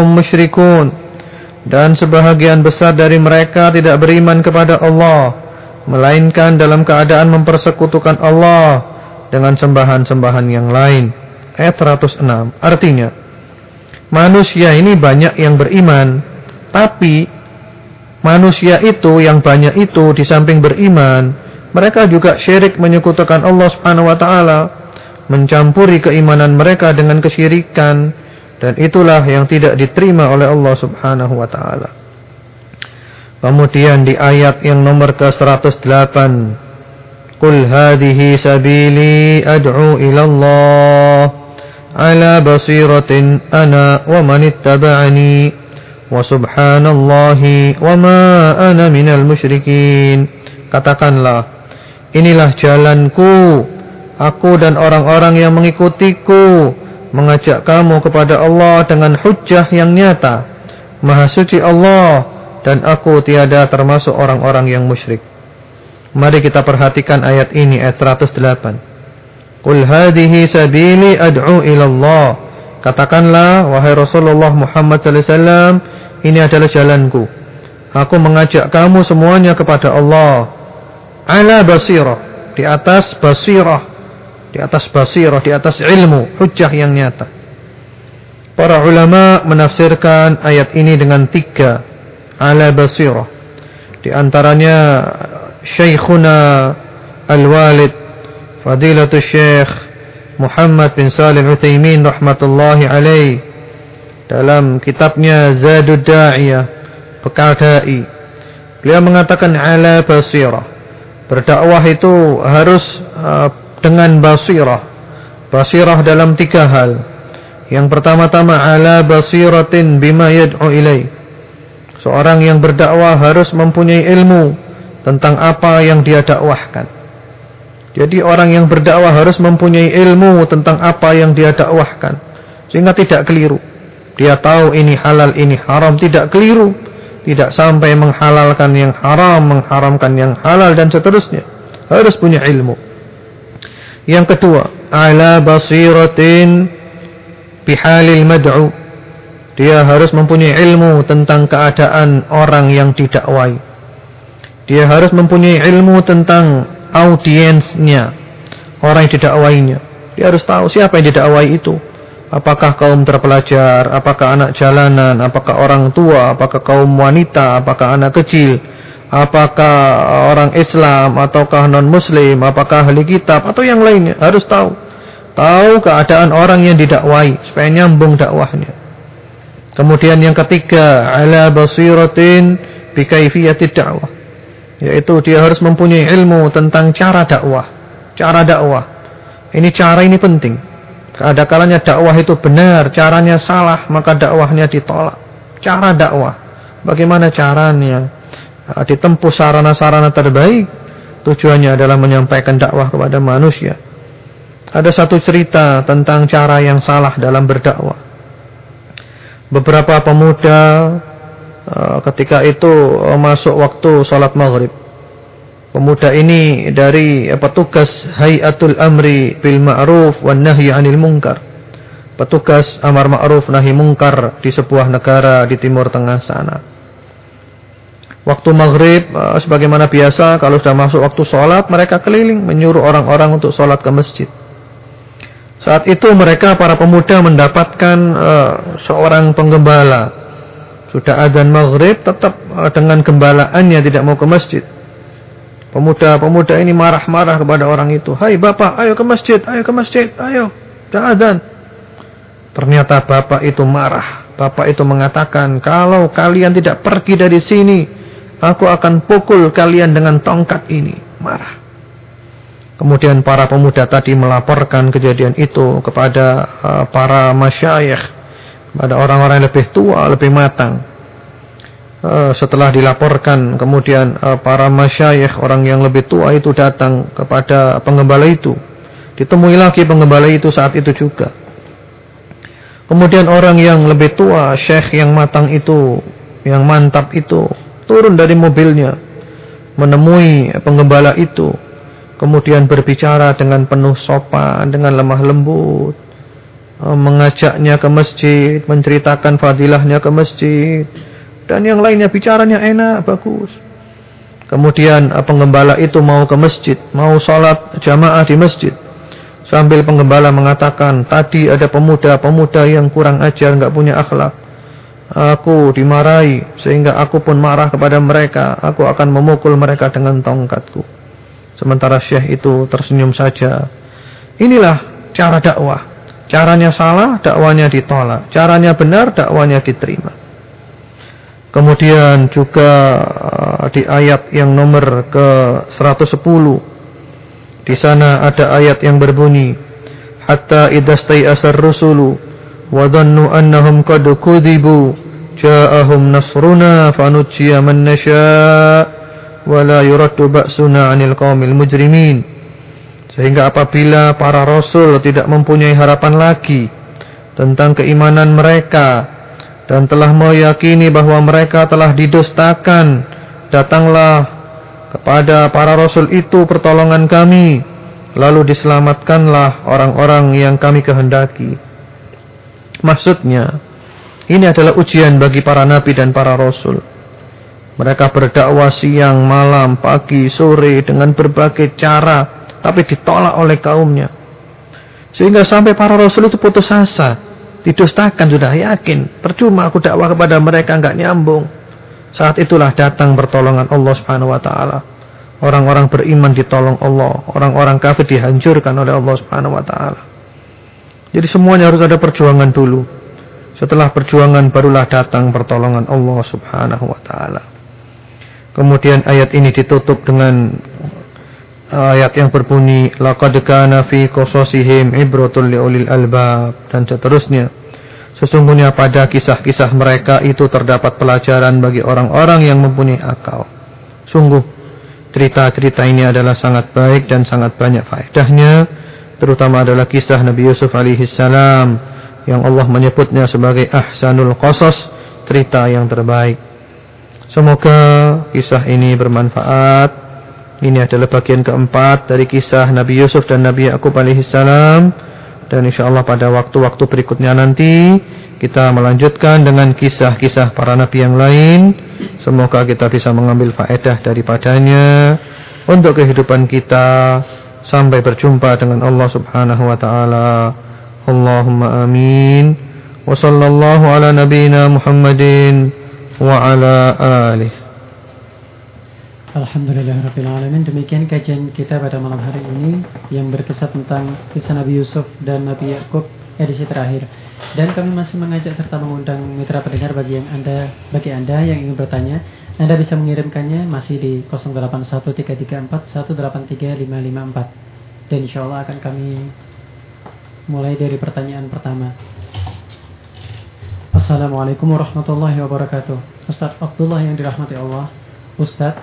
Dan sebahagian besar dari mereka tidak beriman kepada Allah Melainkan dalam keadaan mempersekutukan Allah dengan sembahan-sembahan yang lain. Ayat 106. Artinya, manusia ini banyak yang beriman, tapi manusia itu yang banyak itu di samping beriman, mereka juga syirik menyekutukan Allah Subhanahu wa taala, mencampuri keimanan mereka dengan kesyirikan dan itulah yang tidak diterima oleh Allah Subhanahu wa taala. Kemudian di ayat yang nomor ke-108 Qul hadhihi sabili ad'u ilallah Ala basiratin ana wa manittaba'ani Wa subhanallahi wa ma ana minal musyrikin. Katakanlah Inilah jalanku. Aku dan orang-orang yang mengikutiku Mengajak kamu kepada Allah dengan hujah yang nyata. Maha suci Allah dan aku tiada termasuk orang-orang yang musyrik mari kita perhatikan ayat ini ayat 108 Qul hadhihi sabili ad'u ila Allah. Katakanlah wahai Rasulullah Muhammad sallallahu alaihi wasallam, ini adalah jalanku. Aku mengajak kamu semuanya kepada Allah. Ala basirah, di atas basirah, di atas basirah, di atas ilmu, hujjah yang nyata. Para ulama menafsirkan ayat ini dengan tiga ala basirah. Di antaranya Syekhuna Al-Walid Fadilatul Syekh Muhammad bin Salim Uthaymin rahmatullahi alaih dalam kitabnya Zadud Da'iyah Bekal Da'i Beliau mengatakan ala basirah. Berdakwah itu harus uh, dengan basirah. Basirah dalam tiga hal. Yang pertama-tama ala basiratin bima yad'u ilai. Seorang yang berdakwah harus mempunyai ilmu tentang apa yang dia dakwahkan. Jadi orang yang berdakwah harus mempunyai ilmu tentang apa yang dia dakwahkan. Sehingga tidak keliru. Dia tahu ini halal, ini haram, tidak keliru tidak sampai menghalalkan yang haram, mengharamkan yang halal dan seterusnya. Harus punya ilmu. Yang kedua, ala basiratin bihalil mad'u. Dia harus mempunyai ilmu tentang keadaan orang yang didakwai. Dia harus mempunyai ilmu tentang audiensnya, orang yang didakwainya. Dia harus tahu siapa yang didakwai itu Apakah kaum terpelajar, apakah anak jalanan, apakah orang tua, apakah kaum wanita, apakah anak kecil, apakah orang Islam ataukah non-muslim, apakah ahli kitab atau yang lainnya, harus tahu. Tahu keadaan orang yang didakwai supaya nyambung dakwahnya. Kemudian yang ketiga, ala basiratin bi kaifiyatid dakwah. Yaitu dia harus mempunyai ilmu tentang cara dakwah. Cara dakwah. Ini cara ini penting. Ada kalanya dakwah itu benar, caranya salah, maka dakwahnya ditolak. Cara dakwah, bagaimana caranya? Nah, ditempuh sarana-sarana terbaik, tujuannya adalah menyampaikan dakwah kepada manusia. Ada satu cerita tentang cara yang salah dalam berdakwah. Beberapa pemuda eh, ketika itu eh, masuk waktu sholat maghrib. Pemuda ini dari petugas Hayatul Amri bil Ma'ruf wan Nahyi 'anil Munkar. Petugas amar ma'ruf nahi mungkar di sebuah negara di timur tengah sana. Waktu maghrib, eh, sebagaimana biasa, kalau sudah masuk waktu sholat, mereka keliling menyuruh orang-orang untuk sholat ke masjid. Saat itu mereka para pemuda mendapatkan uh, seorang penggembala. Sudah adzan maghrib, tetap uh, dengan gembalaannya tidak mau ke masjid. Pemuda-pemuda ini marah-marah kepada orang itu. Hai bapak, ayo ke masjid, ayo ke masjid, ayo. Dah azan. Ternyata bapak itu marah. Bapak itu mengatakan, kalau kalian tidak pergi dari sini, aku akan pukul kalian dengan tongkat ini. Marah. Kemudian para pemuda tadi melaporkan kejadian itu kepada uh, para masyayikh, kepada orang-orang yang lebih tua, lebih matang. Eh, setelah dilaporkan kemudian uh, para masyayikh orang yang lebih tua itu datang kepada pengembala itu. Ditemui lagi pengembala itu saat itu juga. Kemudian orang yang lebih tua syekh yang matang itu yang mantap itu turun dari mobilnya menemui pengembala itu kemudian berbicara dengan penuh sopan dengan lemah lembut eh, mengajaknya ke masjid menceritakan fadilahnya ke masjid dan yang lainnya bicaranya enak, bagus. Kemudian eh, penggembala itu mau ke masjid, mau sholat jamaah di masjid. Sambil penggembala mengatakan, tadi ada pemuda-pemuda yang kurang ajar, nggak punya akhlak. Aku dimarahi, sehingga aku pun marah kepada mereka. Aku akan memukul mereka dengan tongkatku. Sementara syekh itu tersenyum saja. Inilah cara dakwah. Caranya salah, dakwanya ditolak. Caranya benar, dakwanya diterima. Kemudian juga uh, di ayat yang nomor ke 110 di sana ada ayat yang berbunyi hatta idastai asar rusulu wa dhannu annahum qad kudzibu ja'ahum nasruna fanujjiya man wa la yuraddu ba'suna 'anil qaumil mujrimin. Sehingga apabila para rasul tidak mempunyai harapan lagi tentang keimanan mereka dan telah meyakini bahwa mereka telah didustakan datanglah kepada para rasul itu pertolongan kami. Lalu diselamatkanlah orang-orang yang kami kehendaki. Maksudnya ini adalah ujian bagi para nabi dan para rasul mereka berdakwah siang, malam, pagi, sore dengan berbagai cara tapi ditolak oleh kaumnya sehingga sampai para rasul itu putus asa Didustakan sudah yakin. Percuma aku dakwah kepada mereka enggak nyambung. Saat itulah datang pertolongan Allah Subhanahu wa taala. Orang-orang beriman ditolong Allah, orang-orang kafir dihancurkan oleh Allah Subhanahu wa taala. Jadi semuanya harus ada perjuangan dulu. Setelah perjuangan barulah datang pertolongan Allah Subhanahu wa taala. Kemudian ayat ini ditutup dengan ayat yang berbunyi laqad kana fi qasasihim ibratul liulil albab dan seterusnya. Sesungguhnya pada kisah-kisah mereka itu terdapat pelajaran bagi orang-orang yang mempunyai akal. Sungguh cerita-cerita ini adalah sangat baik dan sangat banyak faedahnya, terutama adalah kisah Nabi Yusuf alaihi salam yang Allah menyebutnya sebagai ahsanul qasas, cerita yang terbaik. Semoga kisah ini bermanfaat. Ini adalah bagian keempat dari kisah Nabi Yusuf dan Nabi Yakub alaihissalam. Dan insyaAllah pada waktu-waktu berikutnya nanti kita melanjutkan dengan kisah-kisah para nabi yang lain. Semoga kita bisa mengambil faedah daripadanya untuk kehidupan kita sampai berjumpa dengan Allah Subhanahu wa taala. Allahumma amin. Wa sallallahu ala nabiyyina Muhammadin وعلى آله Alhamdulillahirrahmanirrahim Demikian kajian kita pada malam hari ini Yang berkisah tentang kisah Nabi Yusuf dan Nabi Yakub edisi terakhir Dan kami masih mengajak serta mengundang mitra pendengar bagi yang anda bagi anda yang ingin bertanya Anda bisa mengirimkannya masih di 081341835554 Dan insya Allah akan kami mulai dari pertanyaan pertama Assalamualaikum warahmatullahi wabarakatuh. Ustaz Abdullah yang dirahmati Allah. Ustaz,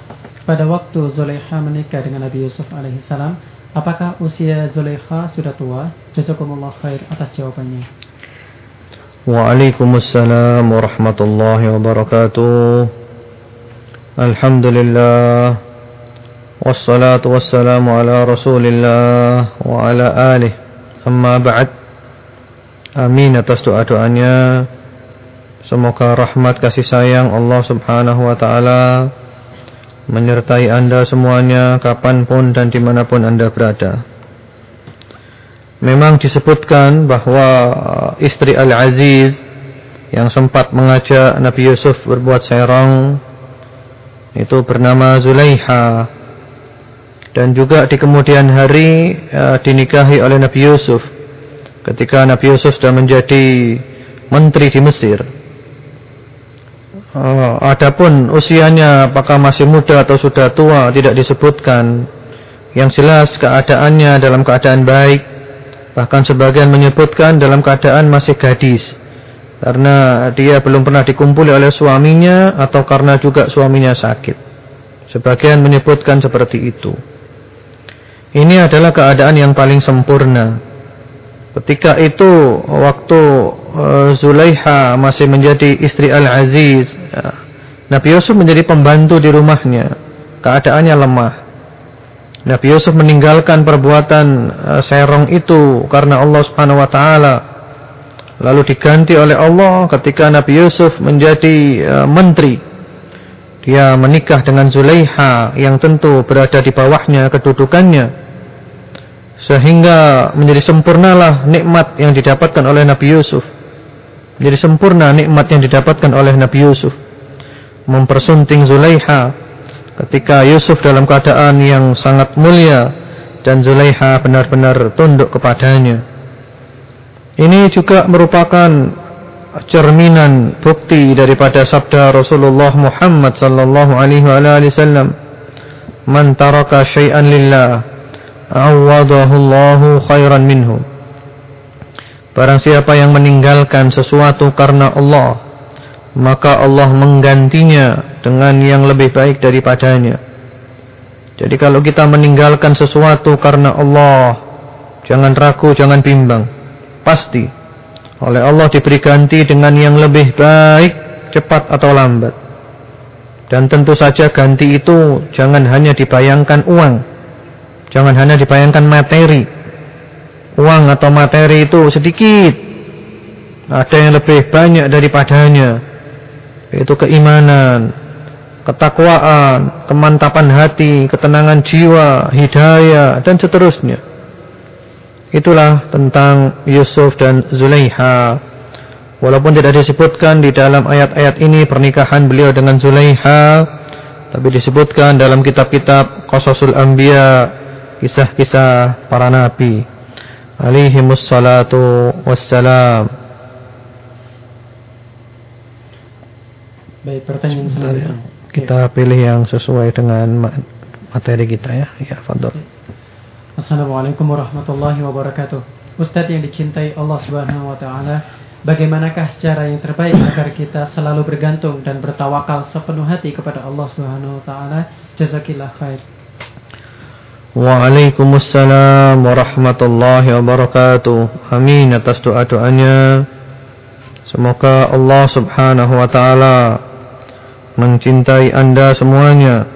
pada waktu Zulekha menikah dengan Nabi Yusuf alaihissalam Apakah usia Zulekha sudah tua? Jazakumullah khair atas jawabannya. Waalaikumsalam warahmatullahi wabarakatuh. Alhamdulillah. Wassalatu wassalamu ala rasulillah Wa ala alih. Amma ba'd. Amin atas doa-doanya Semoga rahmat kasih sayang Allah subhanahu wa ta'ala Menyertai anda semuanya Kapan pun dan di mana pun anda berada. Memang disebutkan bahwa istri Al-Aziz Yang sempat mengajak Nabi Yusuf berbuat serong Itu bernama Zulaiha. Dan juga di kemudian hari uh, Dinikahi oleh Nabi Yusuf Ketika Nabi Yusuf sudah menjadi Menteri di Mesir Uh, adapun usianya apakah masih muda atau sudah tua tidak disebutkan. Yang jelas keadaannya dalam keadaan baik. Bahkan sebagian menyebutkan dalam keadaan masih gadis. Karena dia belum pernah dikumpuli oleh suaminya atau karena juga suaminya sakit. Sebagian menyebutkan seperti itu. Ini adalah keadaan yang paling sempurna. Ketika itu waktu uh, Zulaiha masih menjadi istri Al-Aziz, ya, Nabi Yusuf menjadi pembantu di rumahnya. Keadaannya lemah. Nabi Yusuf meninggalkan perbuatan uh, serong itu karena Allah Subhanahu wa taala. Lalu diganti oleh Allah ketika Nabi Yusuf menjadi uh, menteri. Dia menikah dengan Zulaiha yang tentu berada di bawahnya kedudukannya sehingga menjadi sempurnalah nikmat yang didapatkan oleh Nabi Yusuf. Menjadi sempurna nikmat yang didapatkan oleh Nabi Yusuf. Mempersunting Zulaiha ketika Yusuf dalam keadaan yang sangat mulia dan Zulaiha benar-benar tunduk kepadanya. Ini juga merupakan cerminan bukti daripada sabda Rasulullah Muhammad sallallahu alaihi wasallam, "Man taraka syai'an lillah" awadahullahu khairan minhu. Barang siapa yang meninggalkan sesuatu karena Allah Maka Allah menggantinya dengan yang lebih baik daripadanya. Jadi kalau kita meninggalkan sesuatu karena Allah Jangan ragu, jangan bimbang. Pasti Oleh Allah diberi ganti dengan yang lebih baik Cepat atau lambat. Dan tentu saja ganti itu Jangan hanya dibayangkan uang Jangan hanya dibayangkan materi. Uang atau materi itu sedikit. Ada yang lebih banyak daripadanya. Yaitu keimanan, ketakwaan, kemantapan hati, ketenangan jiwa, hidayah, dan seterusnya. Itulah tentang Yusuf dan Zulaiha. Walaupun tidak disebutkan di dalam ayat-ayat ini pernikahan beliau dengan Zulaiha, tapi disebutkan dalam kitab-kitab Qasasul Anbiya kisah-kisah para nabi alaihi wassalatu wassalam Baik, pertanyaan selanjutnya. kita pilih yang sesuai dengan materi kita ya. Ya, fadol. Assalamualaikum warahmatullahi wabarakatuh. Ustadz yang dicintai Allah Subhanahu wa taala, bagaimanakah cara yang terbaik agar kita selalu bergantung dan bertawakal sepenuh hati kepada Allah Subhanahu wa taala? Jazakillah khair. Waalaikumsalam warahmatullahi wabarakatuh. Amin atas doa-doanya. Semoga Allah Subhanahu wa taala mencintai Anda semuanya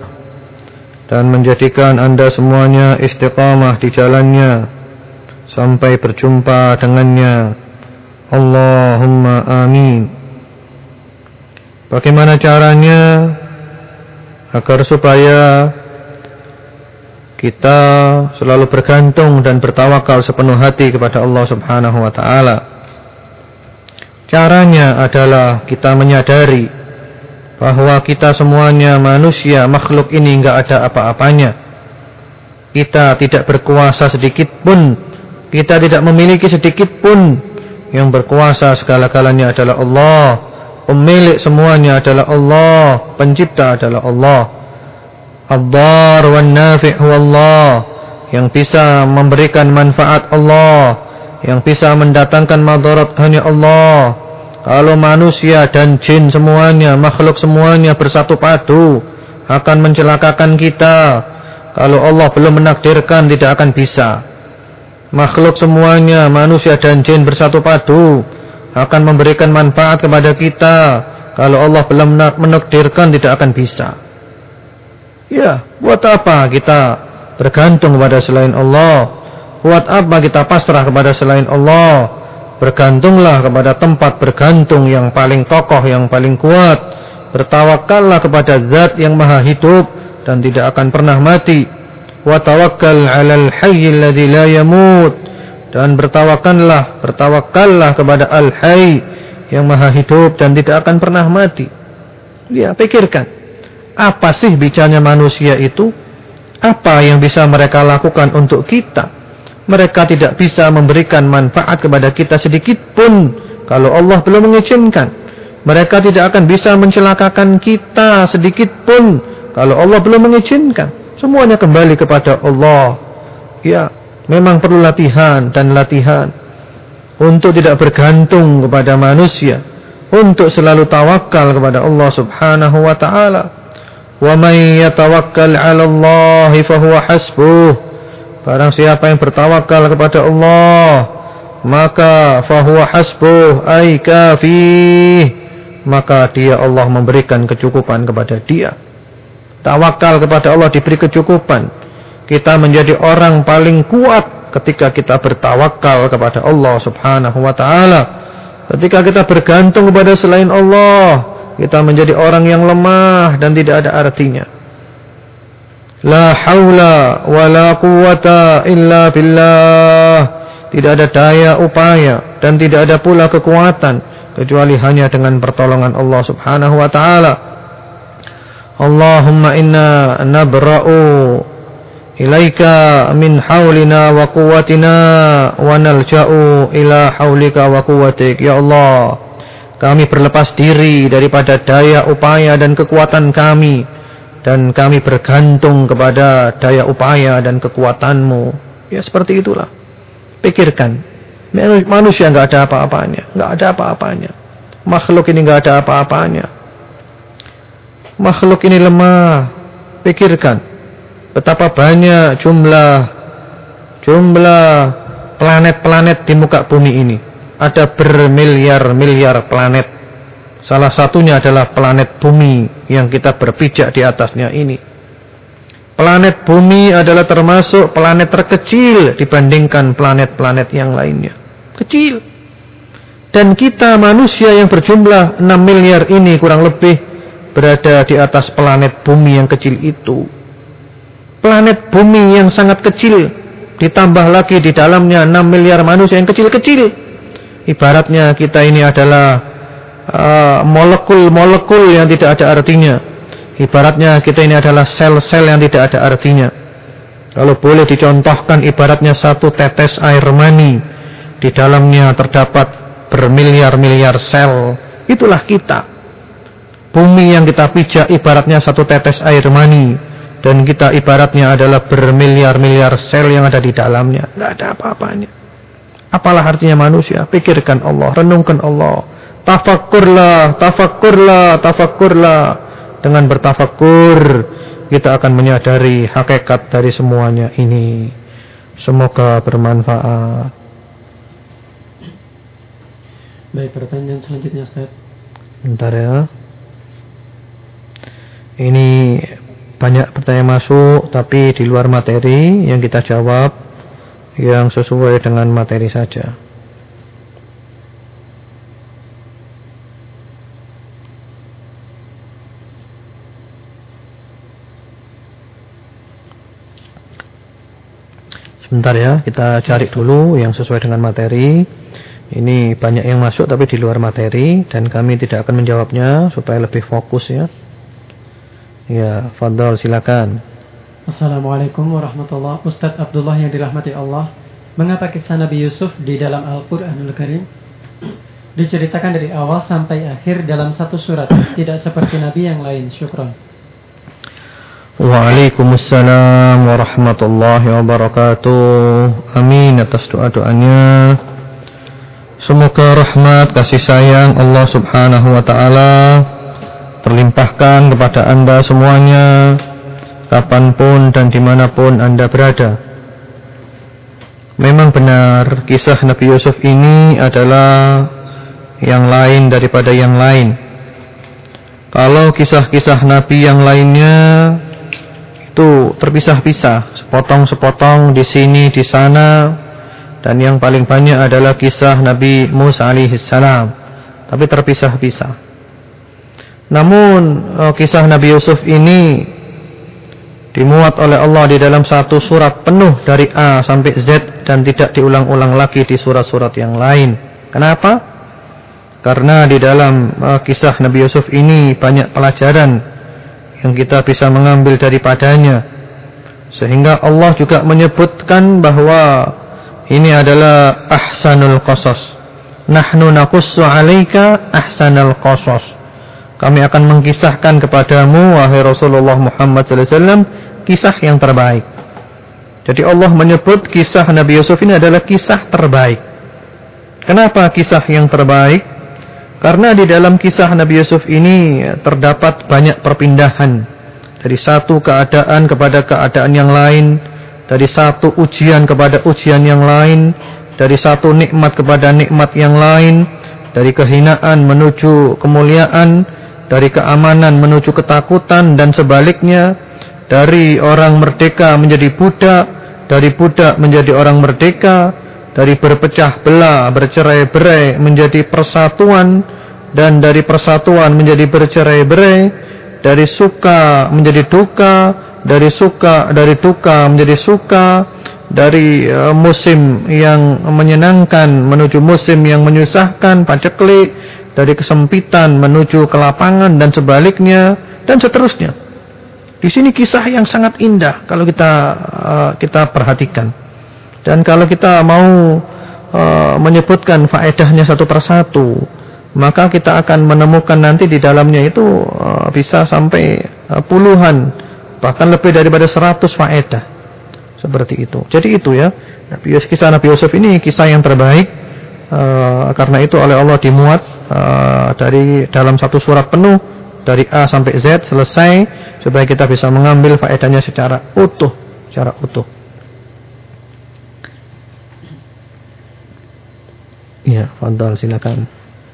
dan menjadikan Anda semuanya istiqamah di jalannya sampai berjumpa dengannya. Allahumma amin. Bagaimana caranya agar supaya kita selalu bergantung dan bertawakal sepenuh hati kepada Allah Subhanahu wa taala. Caranya adalah kita menyadari bahwa kita semuanya manusia, makhluk ini enggak ada apa-apanya. Kita tidak berkuasa sedikit pun, kita tidak memiliki sedikit pun. Yang berkuasa segala-galanya adalah Allah. Pemilik semuanya adalah Allah, pencipta adalah Allah. Ad-dar wan nafi' Allah. Yang bisa memberikan manfaat Allah. Yang bisa mendatangkan madarat hanya Allah. Kalau manusia dan jin semuanya makhluk semuanya bersatu padu akan mencelakakan kita. Kalau Allah belum menakdirkan tidak akan bisa. Makhluk semuanya manusia dan jin bersatu padu akan memberikan manfaat kepada kita. Kalau Allah belum menakdirkan tidak akan bisa Ya, buat apa kita bergantung kepada selain Allah? Buat apa kita pasrah kepada selain Allah? Bergantunglah kepada tempat bergantung yang paling kokoh, yang paling kuat. Bertawakallah kepada zat yang maha hidup dan tidak akan pernah mati. Wa tawakkal 'alal hayyil la yamut. Dan bertawakallah, bertawakallah kepada Al-Hayy yang maha hidup dan tidak akan pernah mati. Ya, pikirkan. Apa sih bicaranya manusia itu? Apa yang bisa mereka lakukan untuk kita? Mereka tidak bisa memberikan manfaat kepada kita sedikit pun kalau Allah belum mengizinkan. Mereka tidak akan bisa mencelakakan kita sedikit pun kalau Allah belum mengizinkan. Semuanya kembali kepada Allah. Ya, memang perlu latihan dan latihan untuk tidak bergantung kepada manusia, untuk selalu tawakal kepada Allah Subhanahu wa taala. وَمَنْ يَتَوَكَّلْ عَلَى اللَّهِ فَهُوَ حَسْبُهُ Barang siapa yang bertawakal kepada Allah maka fahuwa hasbuh ay kafih maka dia Allah memberikan kecukupan kepada dia tawakal kepada Allah diberi kecukupan kita menjadi orang paling kuat ketika kita bertawakal kepada Allah Subhanahu wa taala ketika kita bergantung kepada selain Allah kita menjadi orang yang lemah dan tidak ada artinya. La haula wa la quwata illa billah. Tidak ada daya upaya dan tidak ada pula kekuatan kecuali hanya dengan pertolongan Allah Subhanahu wa taala. Allahumma inna nabra'u ilaika min haulina wa quwwatina wa nalja'u ila haulika wa quwwatik ya Allah kami berlepas diri daripada daya upaya dan kekuatan kami. Dan kami bergantung kepada daya upaya dan kekuatanmu. Ya seperti itulah. Pikirkan. Manusia nggak ada apa-apanya. nggak ada apa-apanya. Makhluk ini nggak ada apa-apanya. Makhluk ini lemah. Pikirkan. Betapa banyak jumlah jumlah planet-planet di muka bumi ini ada bermiliar-miliar planet. Salah satunya adalah planet bumi yang kita berpijak di atasnya ini. Planet bumi adalah termasuk planet terkecil dibandingkan planet-planet yang lainnya. Kecil. Dan kita manusia yang berjumlah 6 miliar ini kurang lebih berada di atas planet bumi yang kecil itu. Planet bumi yang sangat kecil ditambah lagi di dalamnya 6 miliar manusia yang kecil-kecil ibaratnya kita ini adalah uh, molekul-molekul uh, yang tidak ada artinya. Ibaratnya kita ini adalah sel-sel yang tidak ada artinya. Kalau boleh dicontohkan ibaratnya satu tetes air mani. Di dalamnya terdapat bermiliar-miliar sel. Itulah kita. Bumi yang kita pijak ibaratnya satu tetes air mani dan kita ibaratnya adalah bermiliar-miliar sel yang ada di dalamnya. Tidak ada apa-apanya. Apalah artinya manusia? Pikirkan Allah, renungkan Allah. Tafakkurlah, tafakkurlah, tafakkurlah. Dengan bertafakkur, kita akan menyadari hakikat dari semuanya ini. Semoga bermanfaat. Baik, pertanyaan selanjutnya Ustaz. Bentar ya. Ini banyak pertanyaan masuk tapi di luar materi yang kita jawab yang sesuai dengan materi saja. Sebentar ya, kita cari dulu yang sesuai dengan materi. Ini banyak yang masuk tapi di luar materi dan kami tidak akan menjawabnya supaya lebih fokus ya. Ya, Fadol silakan. Assalamualaikum warahmatullahi Ustadz Abdullah yang dirahmati Allah. Mengapa kisah Nabi Yusuf di dalam Al-Quranul Karim diceritakan dari awal sampai akhir dalam satu surat, tidak seperti Nabi yang lain? Syukran. Waalaikumsalam warahmatullahi wabarakatuh. Amin atas doa-doanya. Semoga rahmat kasih sayang Allah Subhanahu wa taala terlimpahkan kepada anda semuanya kapan pun dan di mana pun anda berada. Memang benar kisah Nabi Yusuf ini adalah yang lain daripada yang lain. Kalau kisah-kisah Nabi yang lainnya itu terpisah-pisah sepotong-sepotong di sini di sana dan yang paling banyak adalah kisah Nabi Musa alaihissalam tapi terpisah-pisah. Namun uh, kisah Nabi Yusuf ini dimuat oleh Allah di dalam satu surat penuh dari A sampai Z dan tidak diulang-ulang lagi di surat-surat yang lain. Kenapa? Karena di dalam uh, kisah Nabi Yusuf ini banyak pelajaran yang kita bisa mengambil daripadanya. Sehingga Allah juga menyebutkan bahwa ini adalah ahsanul qasas. Nahnu naqussu 'alaika ahsanal qasas. Kami akan mengkisahkan kepadamu wahai Rasulullah Muhammad SAW kisah yang terbaik. Jadi Allah menyebut kisah Nabi Yusuf ini adalah kisah terbaik. Kenapa kisah yang terbaik? Karena di dalam kisah Nabi Yusuf ini terdapat banyak perpindahan dari satu keadaan kepada keadaan yang lain, dari satu ujian kepada ujian yang lain, dari satu nikmat kepada nikmat yang lain, dari kehinaan menuju kemuliaan, dari keamanan menuju ketakutan dan sebaliknya dari orang merdeka menjadi budak dari budak menjadi orang merdeka dari berpecah belah bercerai-berai menjadi persatuan dan dari persatuan menjadi bercerai-berai dari suka menjadi duka dari suka dari duka menjadi suka dari uh, musim yang menyenangkan menuju musim yang menyusahkan paceklik dari kesempitan menuju ke lapangan dan sebaliknya dan seterusnya. Di sini kisah yang sangat indah kalau kita uh, kita perhatikan. Dan kalau kita mau uh, menyebutkan faedahnya satu persatu, maka kita akan menemukan nanti di dalamnya itu uh, bisa sampai uh, puluhan bahkan lebih daripada seratus faedah. Seperti itu. Jadi itu ya. Nabi Yusuf, kisah Nabi Yusuf ini kisah yang terbaik uh, karena itu oleh Allah dimuat uh, dari dalam satu surat penuh dari A sampai Z selesai supaya kita bisa mengambil faedahnya secara utuh, secara utuh. Iya, Fadal silakan.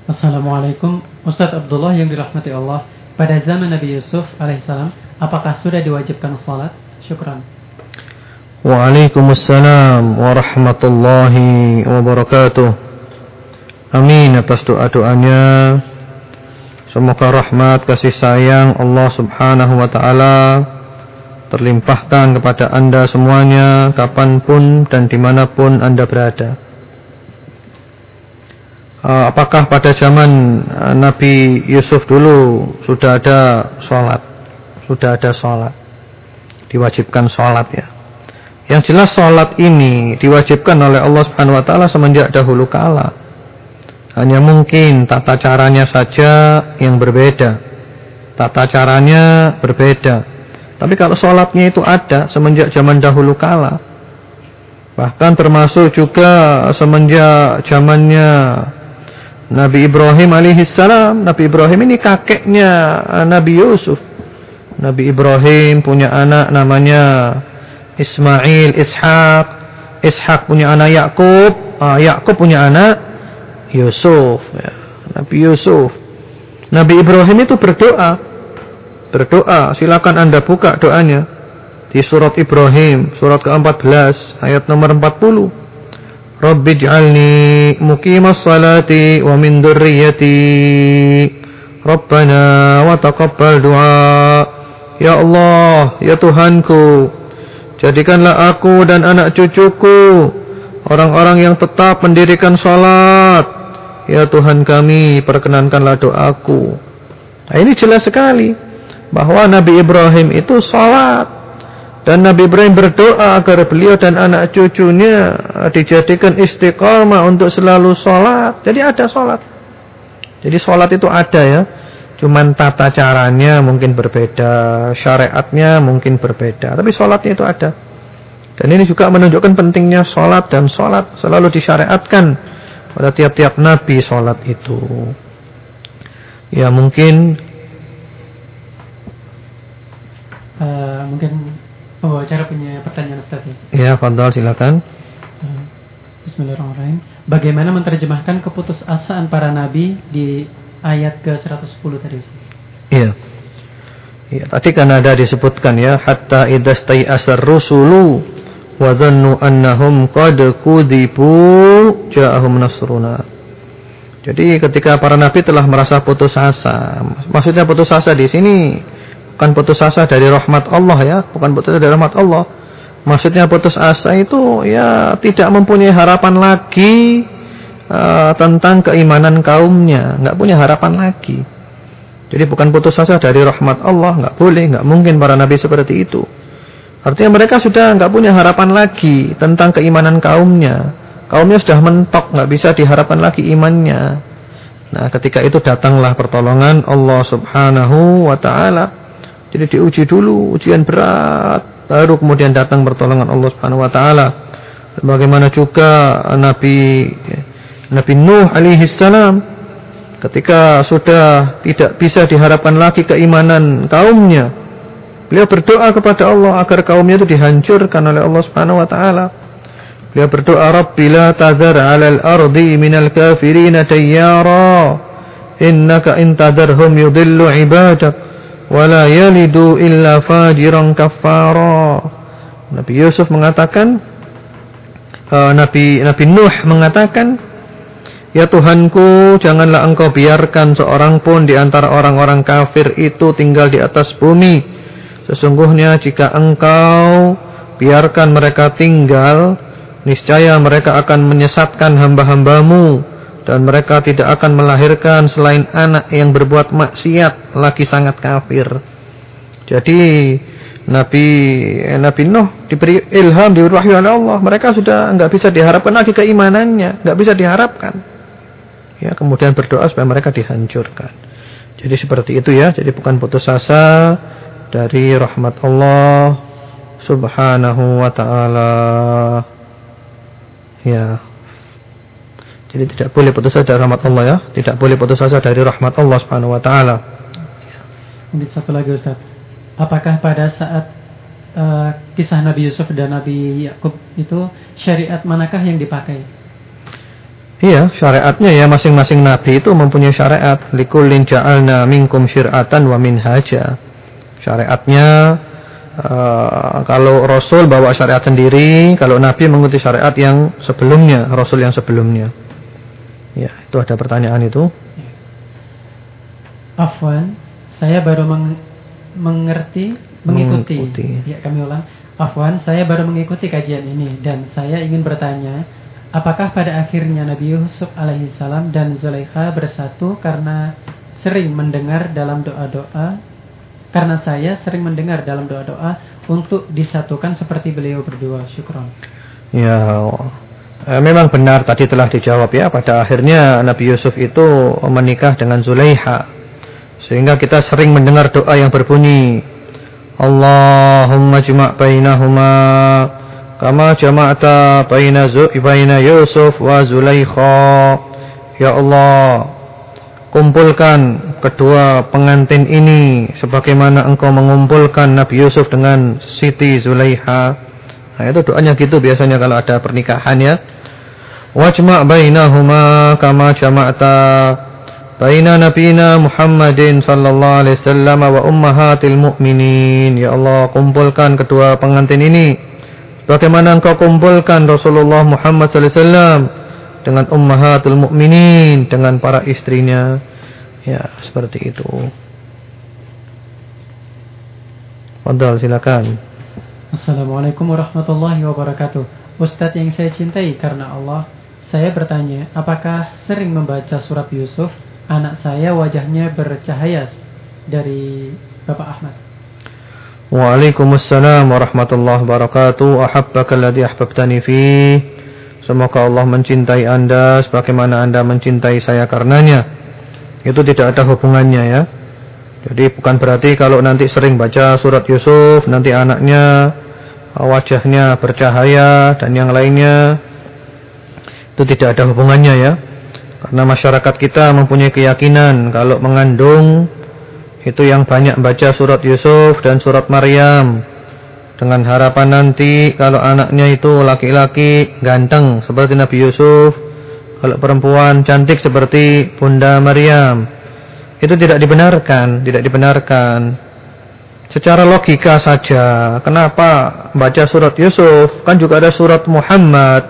Assalamualaikum, Ustadz Abdullah yang dirahmati Allah. Pada zaman Nabi Yusuf alaihissalam, apakah sudah diwajibkan salat? Syukran. Waalaikumsalam warahmatullahi wabarakatuh. Amin atas doa-doanya. Semoga rahmat kasih sayang Allah Subhanahu wa taala terlimpahkan kepada Anda semuanya kapan pun dan di mana pun Anda berada. Uh, apakah pada zaman uh, Nabi Yusuf dulu sudah ada sholat? Sudah ada sholat. Diwajibkan sholat ya. Yang jelas sholat ini diwajibkan oleh Allah Subhanahu Wa Taala semenjak dahulu kala. Hanya mungkin tata caranya saja yang berbeda. tata caranya berbeda. Tapi kalau sholatnya itu ada semenjak zaman dahulu kala. Bahkan termasuk juga semenjak zamannya Nabi Ibrahim alaihissalam. Nabi Ibrahim ini kakeknya eh, Nabi Yusuf. Nabi Ibrahim punya anak namanya Ismail, Ishak. Ishak punya anak Yakub. Uh, Yakub punya anak Yusuf. Ya. Nabi Yusuf. Nabi Ibrahim itu berdoa. Berdoa. Silakan anda buka doanya. Di surat Ibrahim. Surat ke-14. Ayat nomor 40. Rabbi muqimas salati wa min dhurriyyati Rabbana wa taqabbal du'a Ya Allah, ya Tuhanku Jadikanlah aku dan anak cucuku Orang-orang yang tetap mendirikan salat Ya Tuhan kami, perkenankanlah doaku Nah ini jelas sekali Bahwa Nabi Ibrahim itu salat dan Nabi Ibrahim berdoa agar beliau dan anak cucunya dijadikan istiqamah untuk selalu sholat. Jadi ada sholat. Jadi sholat itu ada ya. Cuman tata caranya mungkin berbeda. Syariatnya mungkin berbeda. Tapi sholatnya itu ada. Dan ini juga menunjukkan pentingnya sholat. Dan sholat selalu disyariatkan pada tiap-tiap Nabi sholat itu. Ya mungkin... Uh, mungkin Oh, cara punya pertanyaan Ustaz ya? Ya, Fadol silakan. Hmm. Bismillahirrahmanirrahim. Bagaimana menerjemahkan keputusasaan para nabi di ayat ke-110 tadi? Iya. Ya, tadi kan ada disebutkan ya, hatta idastai asar rusulu wa dhannu annahum qad kudibu ja'ahum nasruna. Jadi ketika para nabi telah merasa putus asa, maksudnya putus asa di sini bukan putus asa dari rahmat Allah ya, bukan putus asa dari rahmat Allah. Maksudnya putus asa itu ya tidak mempunyai harapan lagi uh, tentang keimanan kaumnya, nggak punya harapan lagi. Jadi bukan putus asa dari rahmat Allah, nggak boleh, nggak mungkin para nabi seperti itu. Artinya mereka sudah nggak punya harapan lagi tentang keimanan kaumnya. Kaumnya sudah mentok, nggak bisa diharapkan lagi imannya. Nah, ketika itu datanglah pertolongan Allah Subhanahu wa taala jadi diuji dulu, ujian berat, baru kemudian datang pertolongan Allah Subhanahu wa taala. Bagaimana juga Nabi Nabi Nuh alaihi salam ketika sudah tidak bisa diharapkan lagi keimanan kaumnya, beliau berdoa kepada Allah agar kaumnya itu dihancurkan oleh Allah Subhanahu wa taala. Beliau berdoa, "Rabbi la tadhar 'alal ardi minal kafirin tayyara, innaka in tadharhum yudillu 'ibadak." wala yalidu illa fajiran kafara. Nabi Yusuf mengatakan uh, Nabi Nabi Nuh mengatakan Ya Tuhanku, janganlah engkau biarkan seorang pun di antara orang-orang kafir itu tinggal di atas bumi. Sesungguhnya jika engkau biarkan mereka tinggal, niscaya mereka akan menyesatkan hamba-hambamu dan mereka tidak akan melahirkan selain anak yang berbuat maksiat lagi sangat kafir. Jadi Nabi eh, Nabi Nuh diberi ilham diberi wahyu Allah. Mereka sudah enggak bisa diharapkan lagi keimanannya, enggak bisa diharapkan. Ya, kemudian berdoa supaya mereka dihancurkan. Jadi seperti itu ya. Jadi bukan putus asa dari rahmat Allah Subhanahu wa taala. Ya. Jadi tidak boleh putus asa dari rahmat Allah ya. Tidak boleh putus asa dari rahmat Allah Subhanahu wa taala. Mungkin satu lagi Ustaz. Apakah pada saat uh, kisah Nabi Yusuf dan Nabi Yakub itu syariat manakah yang dipakai? Iya, syariatnya ya masing-masing nabi itu mempunyai syariat. Likullin ja'alna minkum syir'atan wa minhaja. Syariatnya Uh, kalau Rasul bawa syariat sendiri, kalau Nabi mengikuti syariat yang sebelumnya, Rasul yang sebelumnya. Ya, itu ada pertanyaan itu. Afwan, saya baru meng mengerti, mengikuti. mengikuti. Ya, kami ulang. Afwan, saya baru mengikuti kajian ini dan saya ingin bertanya, apakah pada akhirnya Nabi Yusuf alaihissalam dan Zulaikha bersatu karena sering mendengar dalam doa-doa karena saya sering mendengar dalam doa-doa untuk disatukan seperti beliau berdua. Syukron. Ya, E, memang benar tadi telah dijawab ya pada akhirnya Nabi Yusuf itu menikah dengan Zulaiha. Sehingga kita sering mendengar doa yang berbunyi Allahumma jma' bainahuma kama jama'ta baina Yusuf wa Zulaikha Ya Allah kumpulkan kedua pengantin ini sebagaimana engkau mengumpulkan Nabi Yusuf dengan Siti Zulaiha. Nah itu doanya gitu biasanya kalau ada pernikahan ya. Wajma' bainahuma kama jama'ta baina nabiyina Muhammadin sallallahu alaihi wasallam wa ummahatil mu'minin. Ya Allah kumpulkan kedua pengantin ini. Bagaimana engkau kumpulkan Rasulullah Muhammad sallallahu alaihi wasallam dengan ummahatul mu'minin dengan para istrinya ya seperti itu Fadal silakan Assalamualaikum warahmatullahi wabarakatuh Ustadz yang saya cintai karena Allah saya bertanya, apakah sering membaca surat Yusuf? Anak saya wajahnya bercahaya dari Bapak Ahmad. Waalaikumsalam warahmatullahi wabarakatuh. Ahabbaka alladhi ahbabtani fi. Semoga Allah mencintai Anda sebagaimana Anda mencintai saya karenanya. Itu tidak ada hubungannya ya. Jadi bukan berarti kalau nanti sering baca surat Yusuf nanti anaknya wajahnya bercahaya dan yang lainnya itu tidak ada hubungannya ya. Karena masyarakat kita mempunyai keyakinan kalau mengandung itu yang banyak baca surat Yusuf dan surat Maryam dengan harapan nanti kalau anaknya itu laki-laki ganteng seperti Nabi Yusuf, kalau perempuan cantik seperti Bunda Maryam. Itu tidak dibenarkan, tidak dibenarkan. Secara logika saja, kenapa baca surat Yusuf? Kan juga ada surat Muhammad.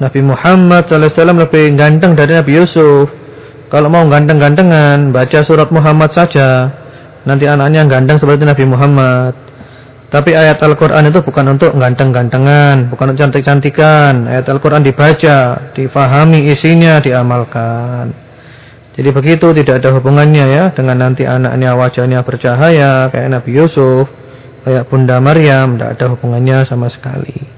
Nabi Muhammad SAW lebih ganteng dari Nabi Yusuf. Kalau mau ganteng-gantengan, baca surat Muhammad saja. Nanti anaknya ganteng seperti Nabi Muhammad. Tapi ayat Al-Quran itu bukan untuk ganteng-gantengan, bukan untuk cantik-cantikan. Ayat Al-Quran dibaca, difahami isinya, diamalkan. Jadi begitu tidak ada hubungannya ya dengan nanti anaknya wajahnya bercahaya kayak Nabi Yusuf, kayak Bunda Maryam, tidak ada hubungannya sama sekali.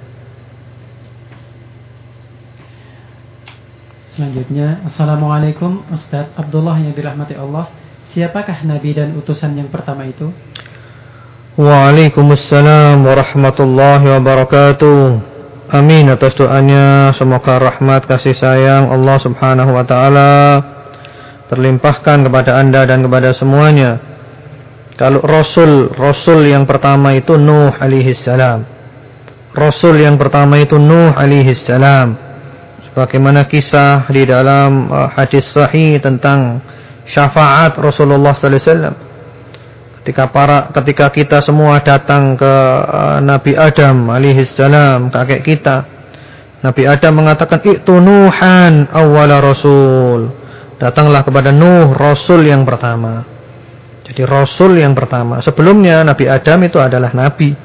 Selanjutnya, Assalamualaikum Ustadz Abdullah yang dirahmati Allah. Siapakah Nabi dan utusan yang pertama itu? Waalaikumsalam warahmatullahi wabarakatuh. Amin atas doanya. Semoga rahmat kasih sayang Allah subhanahu wa ta'ala terlimpahkan kepada anda dan kepada semuanya. Kalau Rasul, Rasul yang pertama itu Nuh alaihi salam. Rasul yang pertama itu Nuh alaihi salam. Bagaimana kisah di dalam uh, hadis sahih tentang syafaat Rasulullah sallallahu alaihi wasallam. Ketika para ketika kita semua datang ke uh, Nabi Adam alaihi salam, kakek kita. Nabi Adam mengatakan itu Nuhan awwala rasul. Datanglah kepada Nuh rasul yang pertama. Jadi rasul yang pertama. Sebelumnya Nabi Adam itu adalah nabi.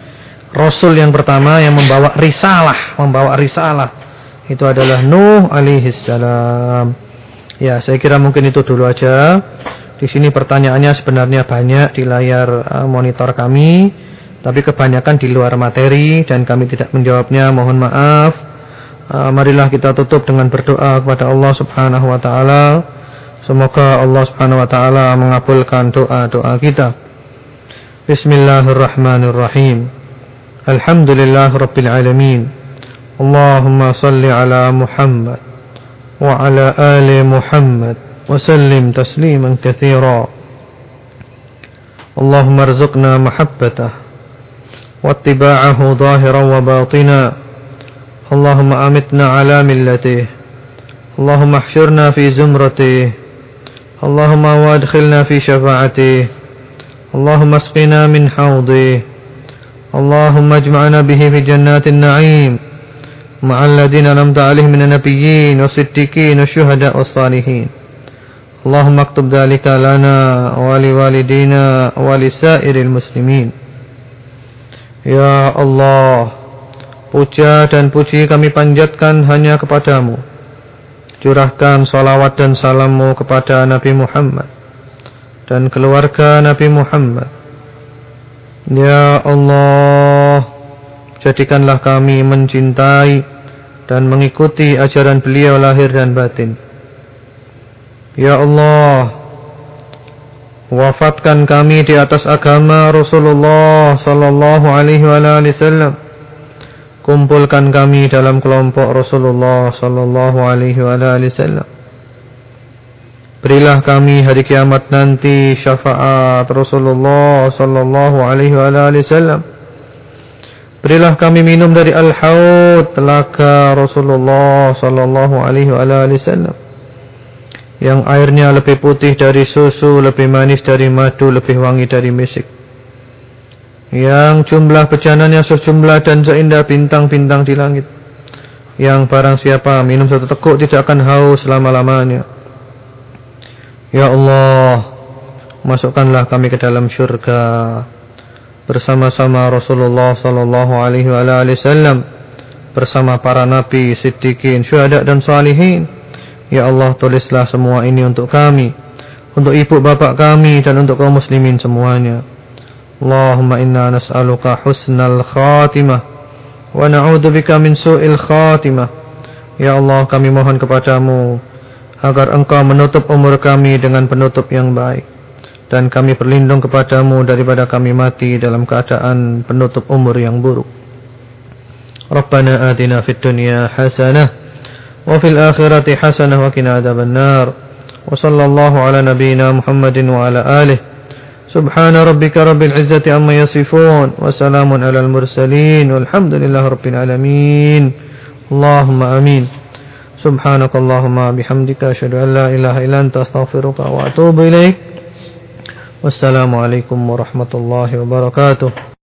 Rasul yang pertama yang membawa risalah, membawa risalah itu adalah Nuh alaihi salam. Ya, saya kira mungkin itu dulu aja. Di sini pertanyaannya sebenarnya banyak di layar eh, monitor kami, tapi kebanyakan di luar materi dan kami tidak menjawabnya. Mohon maaf. Eh, marilah kita tutup dengan berdoa kepada Allah Subhanahu wa taala. Semoga Allah Subhanahu wa taala mengabulkan doa-doa kita. Bismillahirrahmanirrahim. Alhamdulillahirabbil alamin. Allahumma salli ala Muhammad wa ala ali Muhammad. وسلم تسليما كثيرا. اللهم ارزقنا محبته واتباعه ظاهرا وباطنا. اللهم أمتنا على ملته. اللهم احشرنا في زمرته. اللهم وادخلنا في شفاعته. اللهم اسقنا من حوضه. اللهم اجمعنا به في جنات النعيم. مع الذين أنعمت عليهم من النبيين والصديقين والشهداء والصالحين. اللهم اكتب ذلك لنا ولوالدينا ولسائر المسلمين Ya Allah Puja dan puji kami panjatkan hanya kepadamu Curahkan salawat dan salammu kepada Nabi Muhammad Dan keluarga Nabi Muhammad Ya Allah Jadikanlah kami mencintai dan mengikuti ajaran beliau lahir dan batin. Ya Allah, wafatkan kami di atas agama Rasulullah sallallahu alaihi wasallam kumpulkan kami dalam kelompok Rasulullah sallallahu alaihi wasallam Berilah kami hari kiamat nanti syafaat Rasulullah sallallahu alaihi wasallam. Berilah kami minum dari al-haud telaga Rasulullah sallallahu alaihi wasallam. Yang airnya lebih putih dari susu, lebih manis dari madu, lebih wangi dari misik. Yang jumlah bejananya sejumlah dan seindah bintang-bintang di langit. Yang barang siapa minum satu teguk tidak akan haus selama-lamanya. Ya Allah Masukkanlah kami ke dalam syurga Bersama-sama Rasulullah Sallallahu Alaihi Wasallam Bersama para nabi, siddiqin, syuhada dan salihin Ya Allah tulislah semua ini untuk kami Untuk ibu bapak kami dan untuk kaum muslimin semuanya. Allahumma inna nas'aluka husnal khatimah Wa na'udzubika min su'il khatimah. Ya Allah kami mohon kepadamu agar engkau menutup umur kami dengan penutup yang baik. Dan kami berlindung kepadamu daripada kami mati dalam keadaan penutup umur yang buruk. Rabbana atina fid dunya hasanah وفي الآخرة حسنة وكنا عذاب النار. وصلى الله على نبينا محمد وعلى آله. سبحان ربك رب العزة عما يصفون وسلام على المرسلين والحمد لله رب العالمين. اللهم أمين. سبحانك اللهم بحمدك أشهد أن لا إله إلا أنت أستغفرك وأتوب إليك. والسلام عليكم ورحمة الله وبركاته.